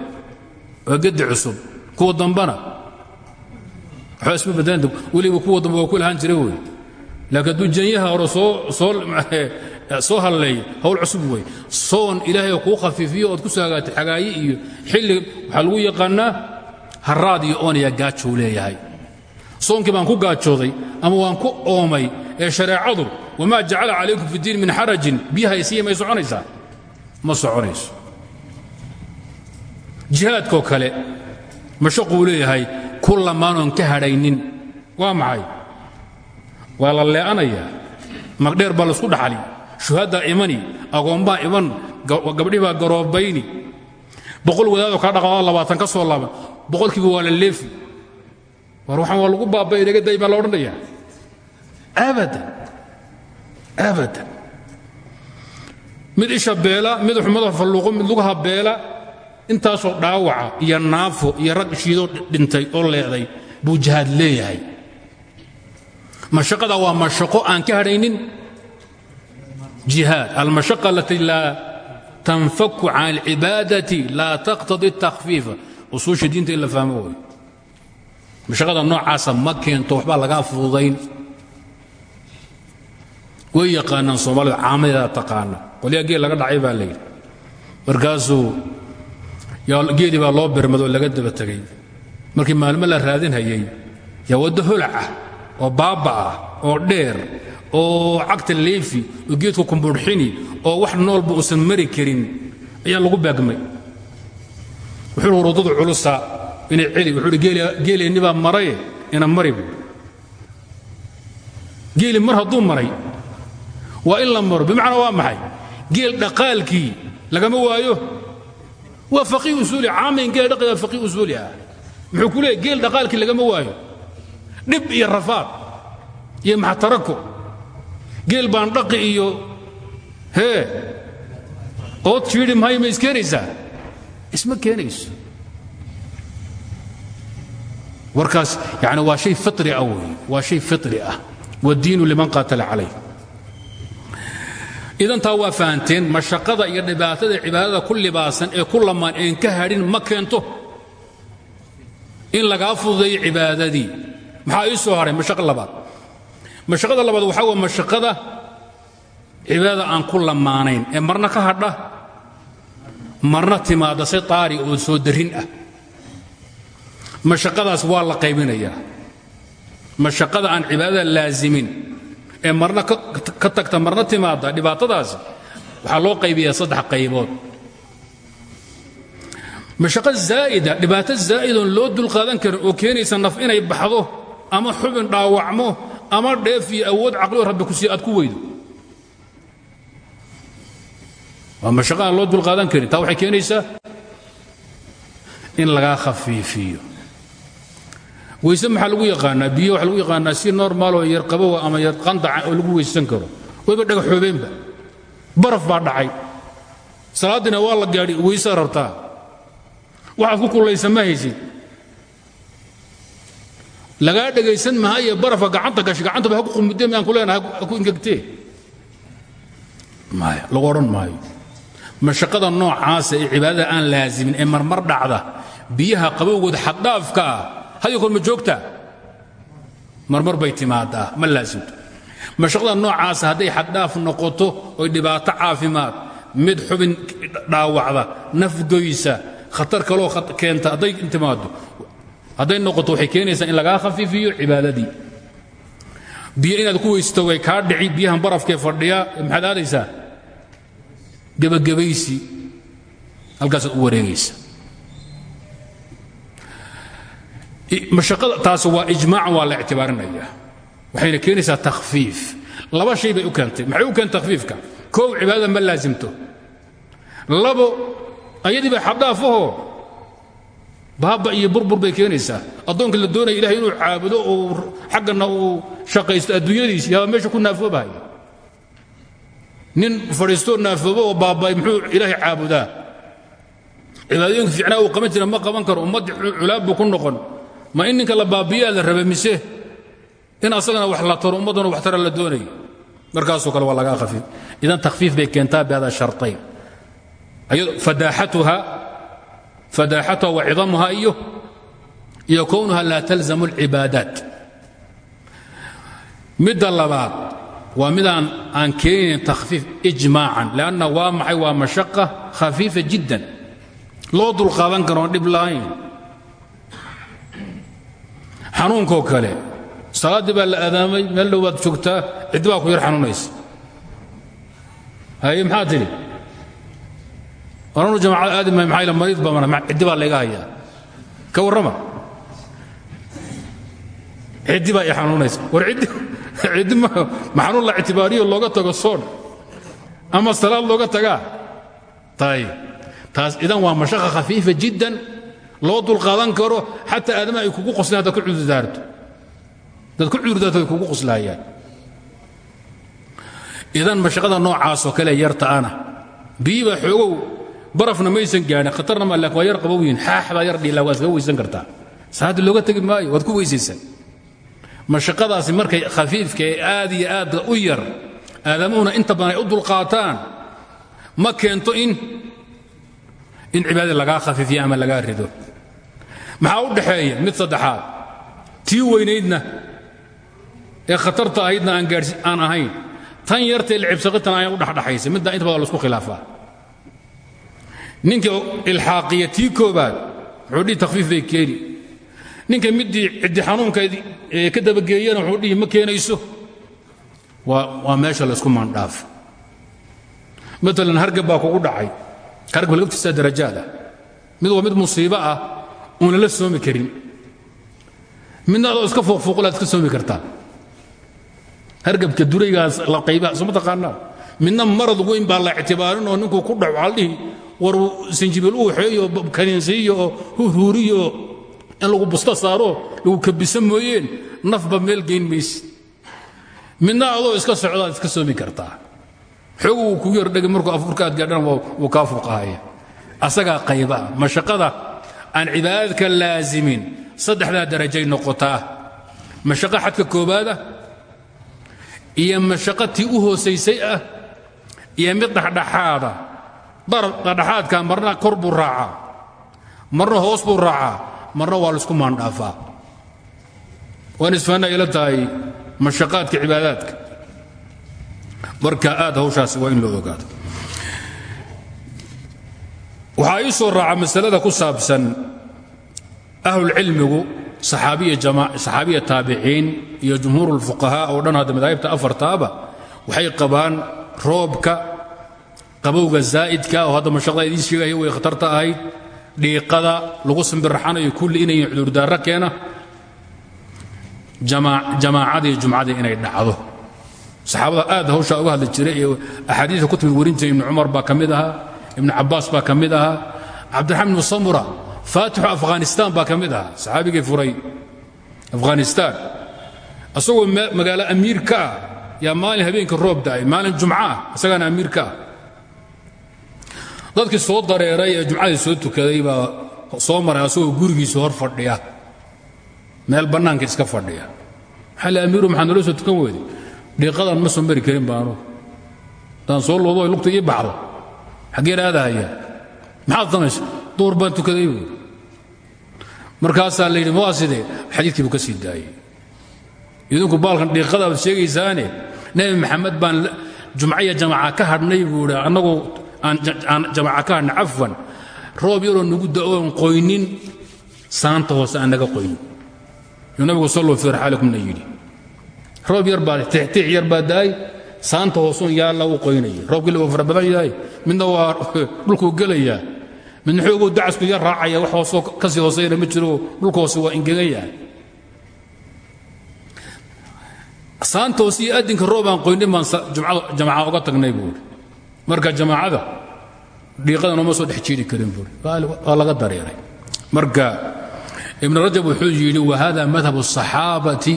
S2: waa gedi cusub kuwa dambana. Waxba isma badanta weliba kuwa dambe waa ku lahaan jira wey laakiin hadduu janyaha hore soo soo soo halleeyo hawl cusub wey soon ilaahay kuu khafiifiyo ood ku soo xagaaye iyo xilli waxaa lagu yaqaannaa haraad iyo oonaya gaajou leeyahay. Soonkii baan ku gaajooday ama waan ku oomay ee shareecadu wamaa jacala calaykum fi diin min xarajin biyaha isiya may soconaysaa? Ma soconayso. Jihaadkoo kale mashaquu leeyahay ku ka hadhaynin. Waa maxay? Waa la lee'anayaa magdheer baa la isku dhaxali shuhaddaa imani agoonbaa iman gabdhii baa garoobayni. Boqol wadaadoo kaa dhaqaado labaatan ka soo laaban boqolkiiba waa la leefi war waxaan waa lagu baabay inaga day baa la odhanaya abadan abadan. Mid isha beela mid xumada falluuqo mid lugaha beela intaasoo dhaawaca iyo naafo iyo rag shiidoo dhintay oo leeday buu jihaad leeyahay. Mashaqada waa mashaqo aan ka hadhaynin jihaad almashaqa alatii laa tanfaku can alcibaadati laa taqtadi اtakfiifa usuusha diinta in la fahmo way mashaqada noocaasa ma keento waxbaa lagaa fududayn way yaqaanaan soomaalida caamadeeda taqaana qolyaa geel laga dhacay baa layidhi markaasuu geedii baa loo birmadoo laga daba tegey markii maalmo la raadinhayay yaa waddo holac ah oo baaba ah oo dheer oo cagta leefi oo geedku kumbuudxini oo wax noolba uusan mari karin ayaa lagu baagmay. Wuxuu hi waddadu culusa inay celi. Wuxuu hi geeleenni baa maraye ina mari bu geeli mar hadduu maray waa in la maro. Bimacnaa waa maxay? Geel dhaqaalkii lagama waayo. Waa faqih usuuli caamayn geel dhaqi waa faqih usuuli ah. Muxuu ku leeyay geel dhaqaalkii lagama waayo. Dhib iyo rafaad iyo maxtarako geel baan dhaqi iyo hee ood jiidhi mahayo ma iskeenaysaa isma keenayso. Warkaas yani waa shay fitri ah waa shay fitri ah. Wadiinu liman qaatala calayh idan taa mashaqada iyo dhibaatada cibaadada ku libaasan ee ku lamaan een ka hadhin ma keento. In lagaa fududeeyo cibaadadii. Maxaa ii soo hadhay mashaqo labaad mashaqada labaad waxaa waa mashaqada cibaadada aan ku lamaanayn ee marna ka hadha marna timaadda si taari oo soo darin ah. Mashaqadaas waa la qaybinayaa. Mashaqada aan cibaadada laazimin ee marna ka tagta marna timaadda dhibaatadaasi waxaa loo qaybiyaa saddex qaybood. Mashaqo zaa'ida dhibaato zaa'idoon loo dulqaadan karin oo keenaysa naf inay baxdo ama xubin dhaawacmo ama dheef iyo awood caqlio rabbi ku sii aad ku weydo. Waa mashaqo aan loo dulqaadan karin. Taa waxay keenaysaa in lagaa khafiifiyo. Weyse maxaa lagu yaqaanaa? Biyo waxaa lagu yaqaanaa si normaaloo yar qabowa ama yar qandaca oo lagu weysan karo. Wayba dhagaxoobeenba baraf baa dhacay. Salaaddiina waa la gaadhi. Weysaa rabtaa waxaad ku kullaysa ma haysid lagaa dhegaysan mahaye barafka gacanta gashi gacantaba ha ku qumudee miyaan ku leenahay ha ku ingegtee maya lagu odhan mashaqada noocaasa ee cibaadada aan laazimin ee marmar dhacda biyaha qabowgooda xaddhaafka ah hadi kor ma joogtaa marmar bay timaadaa ma laasimto mashaqada noocaasa hadday xaddhaaf noqoto oy dhibaato caafimaad mid xubin dhaawacda nafgoysa khatar kaloo keenta hadday timaado hadday noqoto waxay keenaysaa in lagaa khafiifiyo cibaadadii. Biyo inaad ku weysato way kaa dhici biyahan barafkee fadhiya maxaad aadaysaa? Gebagabaysi halkaasaad u wareegaysa. Mashaqada taasi waa ijmaacan waa la ictibaarinaya. Waxayna keenaysaa takhfiif. Laba shay bay u keentay. Maxay u keentay takhfiifka? Koow cibaadada ma laasimto labo ayadii bay baaba iyo burbur bay keenaysaa. Addoonka la doonaya ilahay inuu caabudo uu xaggana uu shaqaysto adduunyadiis yaaba meesha ku naafoobahay nin fadhiistoo naafoobo oo baabay muxuu ilaahay caabudaa? Cibaadooyinka fiicnaa uu qaban ma qaban karo ummaddi culaab buu ku noqon. Ma in la baabiyaa la raba mise? In asagana wax la taro ummadduna wax tara la doonayo markaasoo kale waa lagaa khafiif idan takhfiif bay keentaa bihada shartayn fadaaxatuha fadaaxatuha wa cidamuha iyo iyo kownuha laa talzamu alcibaadaat. Midda labaad waa midaan aan keenayn takhfiif ijmaacan lanna waa maxay waa mashaqa khafiifa jiddan. Loo dulqaadan karoon dhib lahayn. Xanuunkoo kale salaaddii baa la aadaamay meel dhow baad joogtaa ciddi baa ku yar xanuunaysa haye maxaa tidhi oranu jamacad aadi maayo maxaa ila mariid mara ciddi baa layga hayaa. Ka warrama. Ciddi baa i xanuunaysa. War ciddi ciddi ma xanuun la ictibaariyo looga tago soon. Ama salaad looga tagaa tayib taas idan waa mashaqa khafiifa jiddan loo dulqaadan karo xataa aadama ay kugu qoslaan ku cudurdaarto hadaad ku cudurdaarto kugu qoslaayaan. Idan mashaqada noocaasoo kale yarta ana. Biyi baa xoogow barafna maysan gaadhin khatarna ma laakin waa yar qabow yihiin xaax baa yar dhiila waa iskaga kartaa. Salaadda looga tegi maayo waad ku weysaysan. Mashaqadaasi markay khafiifka aad iyo aadka u yar aadamuhuna inta badan ay u ma keento in in cibaadada lagaa khafiifiya ama lagaa rido. Maxaa u dhaxeeya? Mid saddexaad. Tii weynaydna ee khatarta ahaydna aan gaadhsi aan ahayn. Tan yartee lcibsaqitan ayaa u dhexdhaxaysa middaa inta badan la isku khilaafaa ninka ilxaaqiya tii koobaad wuxuu dhihi takhfiif bay keeni. Ninka middii ciddi xanuunka ka dabageeyana wuxuu dhihi ma keenayso? Waa meesha laysku maandhaaf maalan hargab baa kugu dhacay. Hargab laftiisa darajaad ah. Mid waa mid musiibo ah uuna la soomi karin. Midna adoo iska fuuqfuuqulaad iska soomi kartaa hargabka duraygaas la qayba soo ma taqaanaa? Marad weyn baa la ictibaarin oo ninkuu ku dhaco waxaa war sinjibil uu xeeyo kaniinsiiyo oo hurhuuriyo in lagu busta saaro lagu kabisa mooyeen nafba meel geyn maysid midna adoo iska socdaad iska soomi kartaa xoog wuu kugu yardhegay markuu afurka aad gaadhana wuu kaa fuqahaya asagaa qayba mashaqada aan cibaadadka laazimin saddexdaa darajay noqotaa. Mashaqo xadka koobaada iyo mashaqo tii u hoosaysay ah iyo mid dhexdhexaada dhexdhexaadka marna kor buu raacaa. Marna hoos buu raacaa. Marna waa la isku maandhaafaa. Waan isfahanna ila tahay mashaqaadka cibaadaadka. Marka aad hawshaasi waa in loo ogaado waxaa ii soo raaca masalada ku saabsan ahlulcilmigu saxaabiya taabiciin iyo jumhuur ulfuqahaa oo dhan hadda madaahibta afartaaba waxay qabaan roobka qabowga zaa'idka oo hadda mashaqada idiin sheegaya way khatarta ahayd dhiiqada lagu simbiraxanayo kulli inayin cudurdaarro keena jamaacadii jumcadii inay dhacdo. Saxaabada aad hawshaa uga hadli jiray ee axaadiista ku timid warin jiray ibnu cumar baa ka mid ahaa ibnu cabbaas baa samura faatixu afghanistaan baa ka mid furay afghanistaan asagoo magaalo amiir ka ah yaa roob da'ay maalin jumca ah isagaana dadkii soo dareeray ee jumcadii soo tukaday baa soo maray asagoo gurigiisa hor fadhiya. Meel bannaanka iska fadhiya. Maxaa le amiiru maxaa naloo soo tukan weyday? Dhiiqadan ma soo mari karin baanu haddaan soo loodo ay lugta ii baxdo. Xaggeen aadahaya. Maxaad samaysa? Duur tukaday markaasaa la yidhi ma xadiidkii ka sii daayey. Idinku baalkan dhiiqadaad sheegaysaane nebi maxamed baan jumcaya jamaca ka hadhnay buu idhi aan jamaca ka hadhnay cafwan. Roob yaroo nagu da'oon qoynin saanta hoose aan naga qoynin. Yuu nabigu salluu fii raxaalikumna yidhi. Roob yar baa tixtiix yar baa da'ay saanta hoosun yaalla u qoynaya roobkii waa fara badan yahay midna waa dhulkuu gelayaa midna xooguu dacasku yar raacaya wax hoosoo ka sii hooseyna ma jiro dhulka hoose waa ingegan yahay saanta roobaan qoynin baan jamaca uga tagnay buuri marka jamaacada dhiiqada nooma soo dhex jiiri karin buuri waa laga dareeray marka ibn rajab wuxuu yidhi wahada madhab الصaxaabati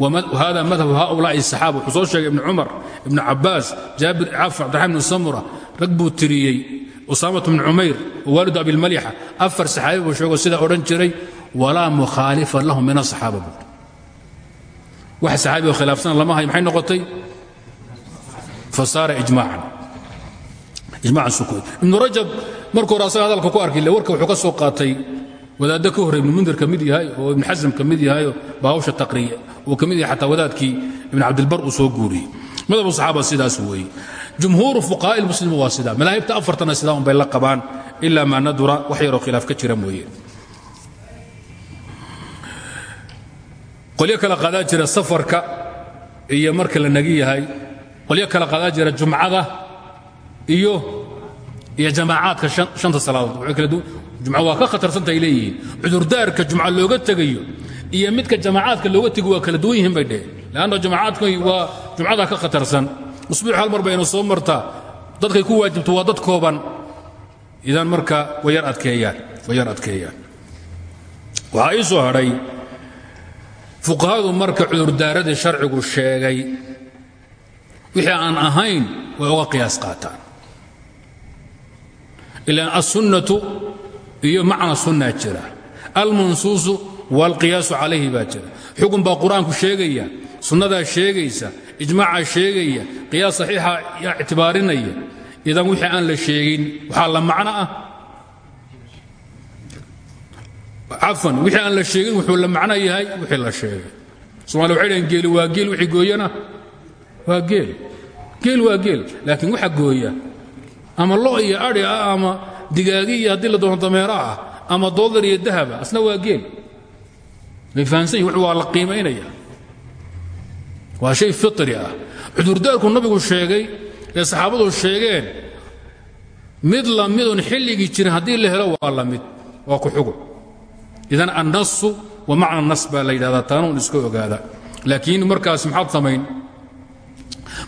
S2: وhada madhab haؤulaaءi الصaxaaba wuxuu soo sheegay ibn cumar ibn cabaas jaabir caf cabdiraxman bn samura rag buu tiriyey usaamaة bn cumayr waalidu abilmalixa afar saxaabi buu sheego sidaa odhan jiray walaa mukhaalifa lahu min aلصaxaaba buuri wax saxaabi oo khilaafsan lama hay maxay noqotay fasaara ijmaacan ijmaacan sukuud ibnu rajab markuu hore asaga hadalka ku arki warka wuxuu ka soo qaatay wadaaddo ka horre ibnu mundir ka mid yahay oo ibnu xasam ka mid yahay oo baawsha taqriya uu ka mid yahay xataa wadaadkii ibn cabdilbar uu soo guuriyey. Madhabu saxaaba sidaas weeye. Jumhuuru fuqaa'i lmuslimiin waa sidaa. Malaahibta afartana sidaa un bay la qabaan ilaa maa nadura wax yaroo khilaaf ka jira mooye. Qolyo kala qaadaa jira safarka iyo marka la nagi yahay. Qolyo kala qaadaa jira jumcada iyo iyo jamaacaadka shanta salaadood. Jumca waa ka khatarsantay leeyihiin. Cudurdaarka jumca looga tegayo iyo midka jamaacaadka looga tego waa kala duwan yihiin bay dheheen leanna jamaacaadka waa jumcada ka khatarsan. Usbuuc hal mar bayna soo martaa. Dadkay ku waajibto waa dad kooban. Idan marka way yar adkeeyaan waxaa ii soo hadhay fuqahadu marka cudurdaaradii sharcigu sheegay wixii aan ahayn way uga qiyaas qaataan ilaan assunnatu iyo macna sunnaa jira. Almansuusu waalqiyaasu calayhi baa jira. Xukun baa qur'aanku sheegaya sunnadaa sheegaysa ijmaacaa sheegaya qiyaas saxiixa yaa ictibaarinaya. Idan wixii aan la sheegin waxaa la macno ah. Cafan wixii aan la sheegin wuxuu la macno yahay wixii la sheegay. Somalia waxay dhaheen geeli waa geel wixii gooyana waa geel. Geel waa geel laakiin waxa gooya ama lo iyo adhi ah ama digaagi iyo haddii la doono dameero ah ama doolar iyo dahaba asna waa geel way fahamsan yihiin waa la qiimaynaya waa shay fitri ah. Cudurdaarku nabigu sheegay ee saxaabadu sheegeen mid la midun xilligii jirin haddii la helo waa la mid waa ku xugun idan annasu wa macna nas la yidhahdaa taanuun iska ogaada. Laakiin markaas maxaad samayn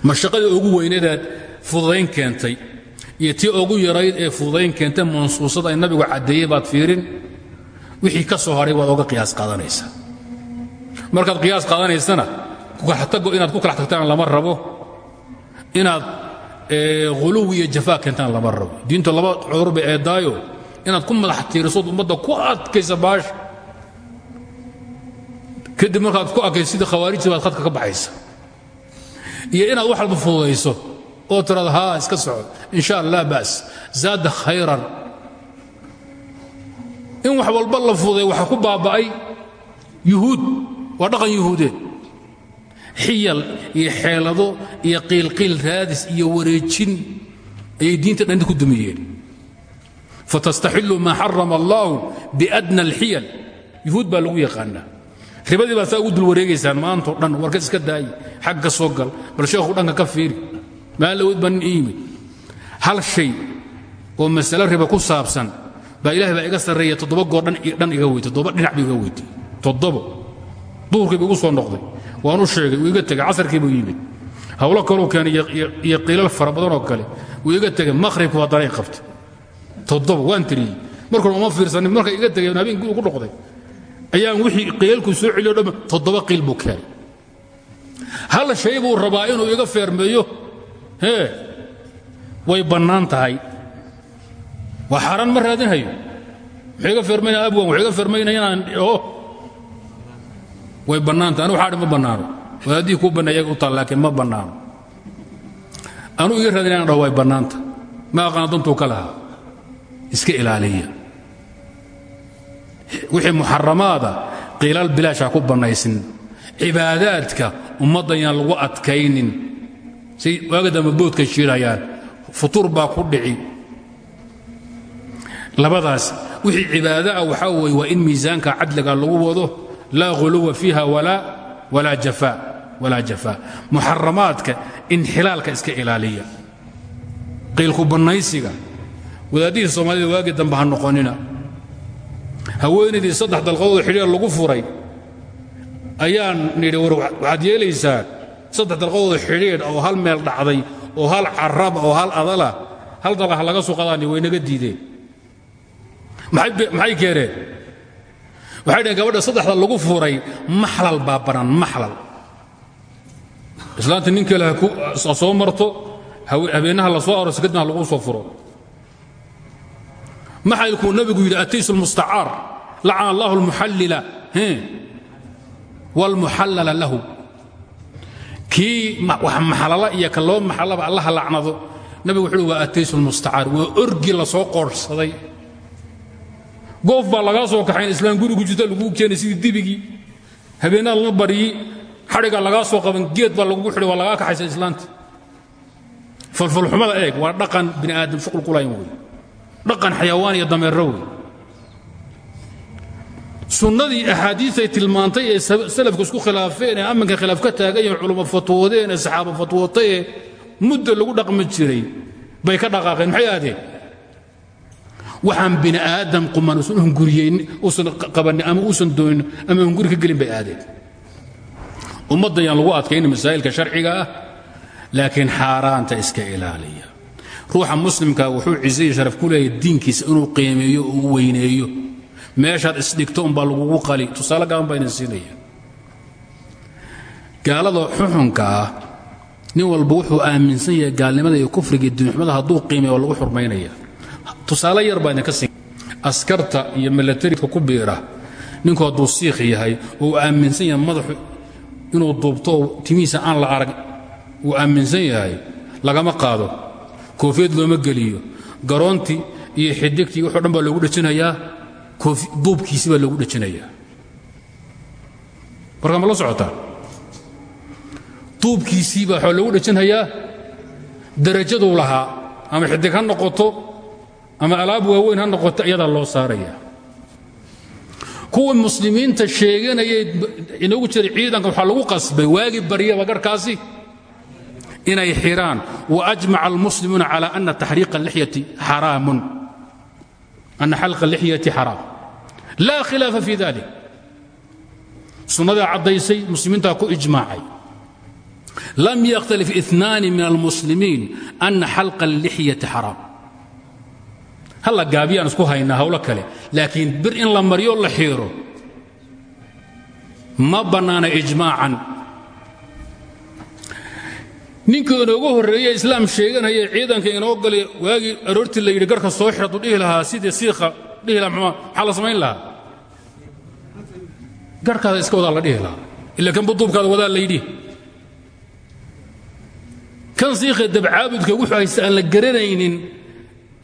S2: mashaqadii ugu weyneedaad fududayn keentay iyo tii ugu yarayd ee fududayn keentay mansuusada ay nabigu caddeeyey baad fiirin wixii ka soo hadhay waad oga qiyaas qaadanaysaa markaad qiyaas qaadanaysana kukalaxtago inaad ku kalax tagtaan lama rabo inaad huluwi iyo jafaa keentaan lama rabo. Diintu laba cudur bay eedaayo inaad ku madax tiirisood ummadda ku adkaysa baasha kadib markaad ku adkayso sidii khawaarijta baad khadka ka baxaysa. Iyo inaad wax walba fududayso oo tirada haa iska socod. In sha allah ba's zaada khayran. In wax walba la fududay waxa ku baaba'ay yuhuud. Waa dhaqan yuhuudeed. Xiyal iyo xeelado iyo qiilqiil raadis iyo wareejin ayay diinta dhan ku dumiyeen fatastaxiluu maa xarama allaahu biadna alxiyal. Yuhuud baa lagu yaqaanaa. Ribadii baa saa ugu dul wareegaysaan maantao dhan warkas iska daayi xag ka soo gal bal sheekhu dhanka ka fiiri maalawood baa nin ii yimid hal shay oo masale riba ku saabsan baa ilahay baa iga sarreeya toddoba goor dhan iga weytay toddoba dhinac buu iga weytay toddobo. Duhurkiibu igu soo noqday. Waanu sheegay wuu iga tegay casarkiibuu yimid. Hawlo kaluu keenay iyo qiilal fara badan oo kale wuu iga tegay maqhribku waa daray qabtay. Toddoba waan tiriyey. Markuna uma fiirsanin marka iga tegay habeenkii ugu noqday ayaan wixii qiilalku soo celiyo dhamma toddoba qiil buu keenay. Hal shay buu hee way bannaan tahay. Waa xaaraan ma raadinhayo wuxuu iga feermaynaya abwan wuxuu iga way bannaantahay anu waxaa dhi ma bannaano. Wadaadihii kuu u taal laakiin ma bannaano. Anuu iga raadin inaan dhaho way bannaanta ma aqaana dantuu iska ilaaliya. Wixii muxaramaada qiilaal bilaasha ku bannaysin. Cibaadaadka ummaddan lagu adkaynin waaga dambe boodka shiirayaan futuur baa ku dhici. Labadaas wixii cibaado ah waxaa weeye waa in miisaanka cadliga lagu wado laa huluwa fiiha walaa jafaa muxaramaadka inxilaalka iska ilaaliya. Qiilku bannaysiga. Wadaadihii soomaalida waagii dambe ha noqonina. Haweenaydii saddex dalqadood xidhiir lagu furay. Ayaan nidhi war waxaad yeelaysaa saddex dalqadood xidhiidh oo hal meel dhacday oo hal caraba oo hal adala hal dalqa ha laga soo qadaani way naga diideen. Maxay keeneen waxay dhaheen gabadha saddexda lagu furay maxlal baa banan maxlal. Islaanta nin kale ha soo marto habeenaha la soo aroso kadibna ha lagu soo furo. Maxalkuu nabigu yidhi ataysu lmustacaar lacana allahu almuxallila wاlmuxallala lahu kii wax maxalala iyo ka loo maxalaba allaha lacnado. Nabigu wuxuu uhi waa ataysu lmustacaar waa orgi la soo qoorhsaday goof baa lagaa soo kaxayn islaan gurigu jirta laguu keenay sidii dibigii habeenaa la baryi xadhigaa lagaa soo qaban geed baa lagugu xidhay waa lagaa kaxaysa islaanta. Falfalxumada eeg waa dhaqan bini aadam shuqul qulayn wey dhaqan xayawaan iyo dameerro wey sunnadii axaadiiay tilmaantay ee salafku isku khilaafeen ee amminka khilaaf ka taagan yahin culummo fatwoodeen ee saxaaba fatwootay ee mudda lagu dhaqmi jiray bay ka dhaqaaqeen. Maxay aadeen? Waxaan bini aadam quman usan hunguriyeyn uusan qabanin ama uusan doonin ama hunguri ka gelin bay aadeen. Ummadda yaan lagu adkayna masaa'ilka sharciga ah laakiin xaaraanta iska ilaaliya. Ruuxa muslimka wuxuu cize iyo sharaf ku leeyahay diinkiisa inuu qiimeeyo oo u weyneeyo meeshaad isdhigto umbaa lagugu qali. Tusaale gaban baa idin gaalada xuxunka ah nin walba wuxuu aaminsan yahay gaalnimada iyo kufriga iyo diinxumada hadduu qiimeeyo waa lagu xurmaynaya. Tusaale yar baa idinka siin. Askarta iyo milatarika ku biira ninku hadduu siikh yahay oo aaminsan yahay madaxu inuu duubto oo timihiisa aan la arag uu aaminsan yahay lagama qaado koofiyad looma geliyo garoontii iyo xidigtii wuxoo dhan baa loogu dhejinayaa duubkiisi baa loogu dhejinayaa marka ma la socotaa? Duubkiisii baa waxaa loogu dhejinhayaa darajaduu lahaa ama xidig ha noqoto ama alaab waaweyn ha noqoto iyadaa loo saaraya. Kuwa muslimiinta sheeganayay inoogu jiray ciidanka waxaa lagu qasbay waagi baryaba garhkaasi inay xiraan waajmaca almuslimuuna cala ana taxriiqa alixyati xaraamun ana xalqa alixyati xaraam laa khilaafa fi dalik sunnadaa caddaysay muslimiintaa ku ijmaacay lam yakhtalif inaani min almuslimiin ana xalqa allixyati xaraam halla gaabiyaan isku haynaa hawlo kale laakiin bir in la maryo la xiiro ma bannaana ijmaacan ninkii inoogu horreeye islaam sheeganaya ciidanka inoo galay waagii aroortii la yidhi garhka soo xidhadu dhihi lahaa sidii siikha dhihi lahaa maxaa la samayn lahaa? Garhkaada iska wadaa la dhihi lahaa ila kan buduubkaada wadaa la yidhi. Kan siikha dabcaabudka wuxuu haysta aan la garanaynin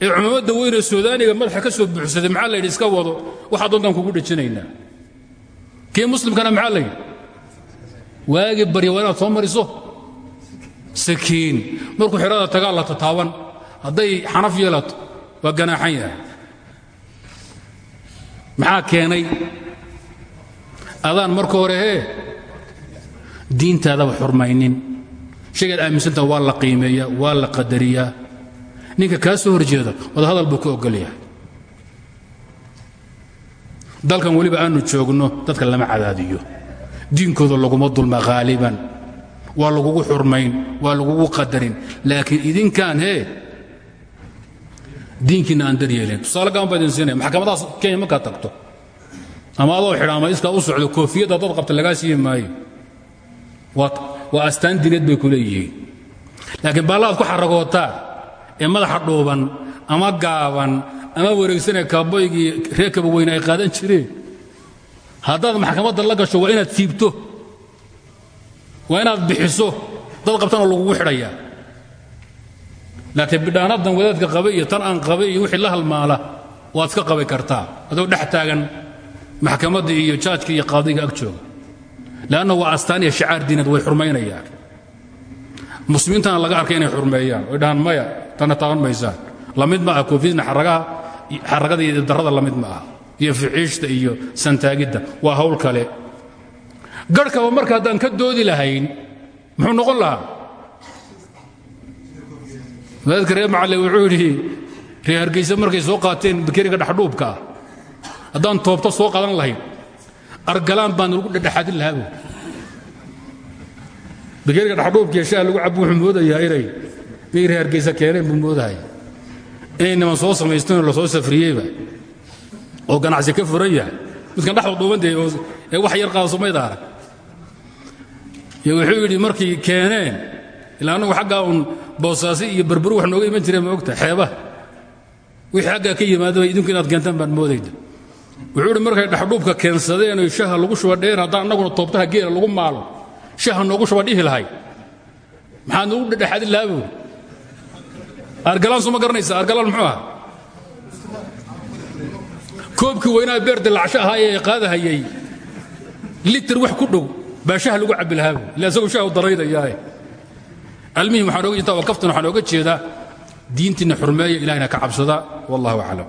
S2: ee cumamada weynee suudaaniga madaxa ka soo buuxsaday maxaa la yidhi iska wado waxaa doontaan kugu dhejinaynaa kii muslimkana maxaa la yidhi? Waagii barya waa soo mariso sakiin. Markuu xidhada tagaa la tataaban. Hadday xanaf yeelato waa ganaaxan yahay. Maxaa keenay? Adaan marka hore hee diintaadaba xurmaynin shaygaad aaminsantaha waa la qiimeeyaa waa la qadariyaa ninka kaa soo horjeeda wadahadal buu ka ogol yahay dalkan weliba aanu joogno dadka lama cadaadiyo. Diinkooda laguma dulma haaliban waa lagugu xurmayn waa lagugu qadarin. Laakiin idinkaan hee diinkiinna aan daryeelin tusaale gaban baa idin siinaya maxkamadahaas kenya markaad tagto. Ama adoo xidha iskaa u socdo koofiyadda dad qabta lagaa siiyi maayo. Waa astaan diineed bay ku leeyihiin. Laakiin baallaaad ku xaragootaa ee madaxa dhuuban ama gaaban ama wareegsanee kaaboygii reer kaba weyne ay qaadan jireen. Haddaad maxkamadda la gasho waa inaad siibto waa inaad bixiso dad qabtana lagugu xidhayaa. Laakiin bidhaanadan wadaadka qabe iyo tan aan qabe iyo wixii la halmaala waad iska qabi kartaa. Adoo dhex taagan maxkamadda iyo jaajka iyo qaadiga ag jooga. Leanna waa astaan iyo shicaar diineed way xurmaynayaan. Muslimiintana laga arkay inay xurmeeyaan. Oy dhahaan maya tanna taaban maysaan la mid ma aha koofidna xaragada iyo darrada la mid ma aha. Iyo ficiishta iyo santaagidda. Waa hawl kale garhkaba marka haddaan ka doodi lahayn muxuu noqon lahaa? Wadaadka reer macalle wuxuu yidhi reer hargeysa markay soo qaateen bakeriga dhexdhuubka ah haddaan toobto soo qadan lahayn argalaan baan lagu dhedhexaadin lahaa buui bakeriga dhexdhuubkiiyo lagu cabo wuxuu moodayaa inay inay reer hargeysa keeneen buu moodahaya inay soo samaysteenoo la soo safriyeyba oo ganacsi ka furan midkan dhexda ee wax yar arag iyo wuxuu yidhi markay keeneen ilaa annagu xaggaa uun boosaasi iyo berburu wax nooga iman jireen ma ogta xeebaha. Wixii xaggaa ka yimaadaba idinku inaad keentaan baan moodayda. Wuxuu yidhi markay dhexdhuubka keensadeen oy shaha lagu shuba dheen haddaan annaguna toobtaha geela lagu maalo shaha noogu shuba dhihi lahay. Maxaad noogu dhedhexadin lahaa buuri argalaan soo garanaysa argalaan muxuu ahaa? Koobkii weynaa beer dilacsho ahaa ee qaadahayay litir wax ku dhow baa shaha lagu cabbi lahaa ila isagoo shaha u daraydayaae almihim waxaan oga intaa waa kaftan waxaan oga jeedaa diintiinna xurmeeya ilahina ka cabsada. Wallahu aclam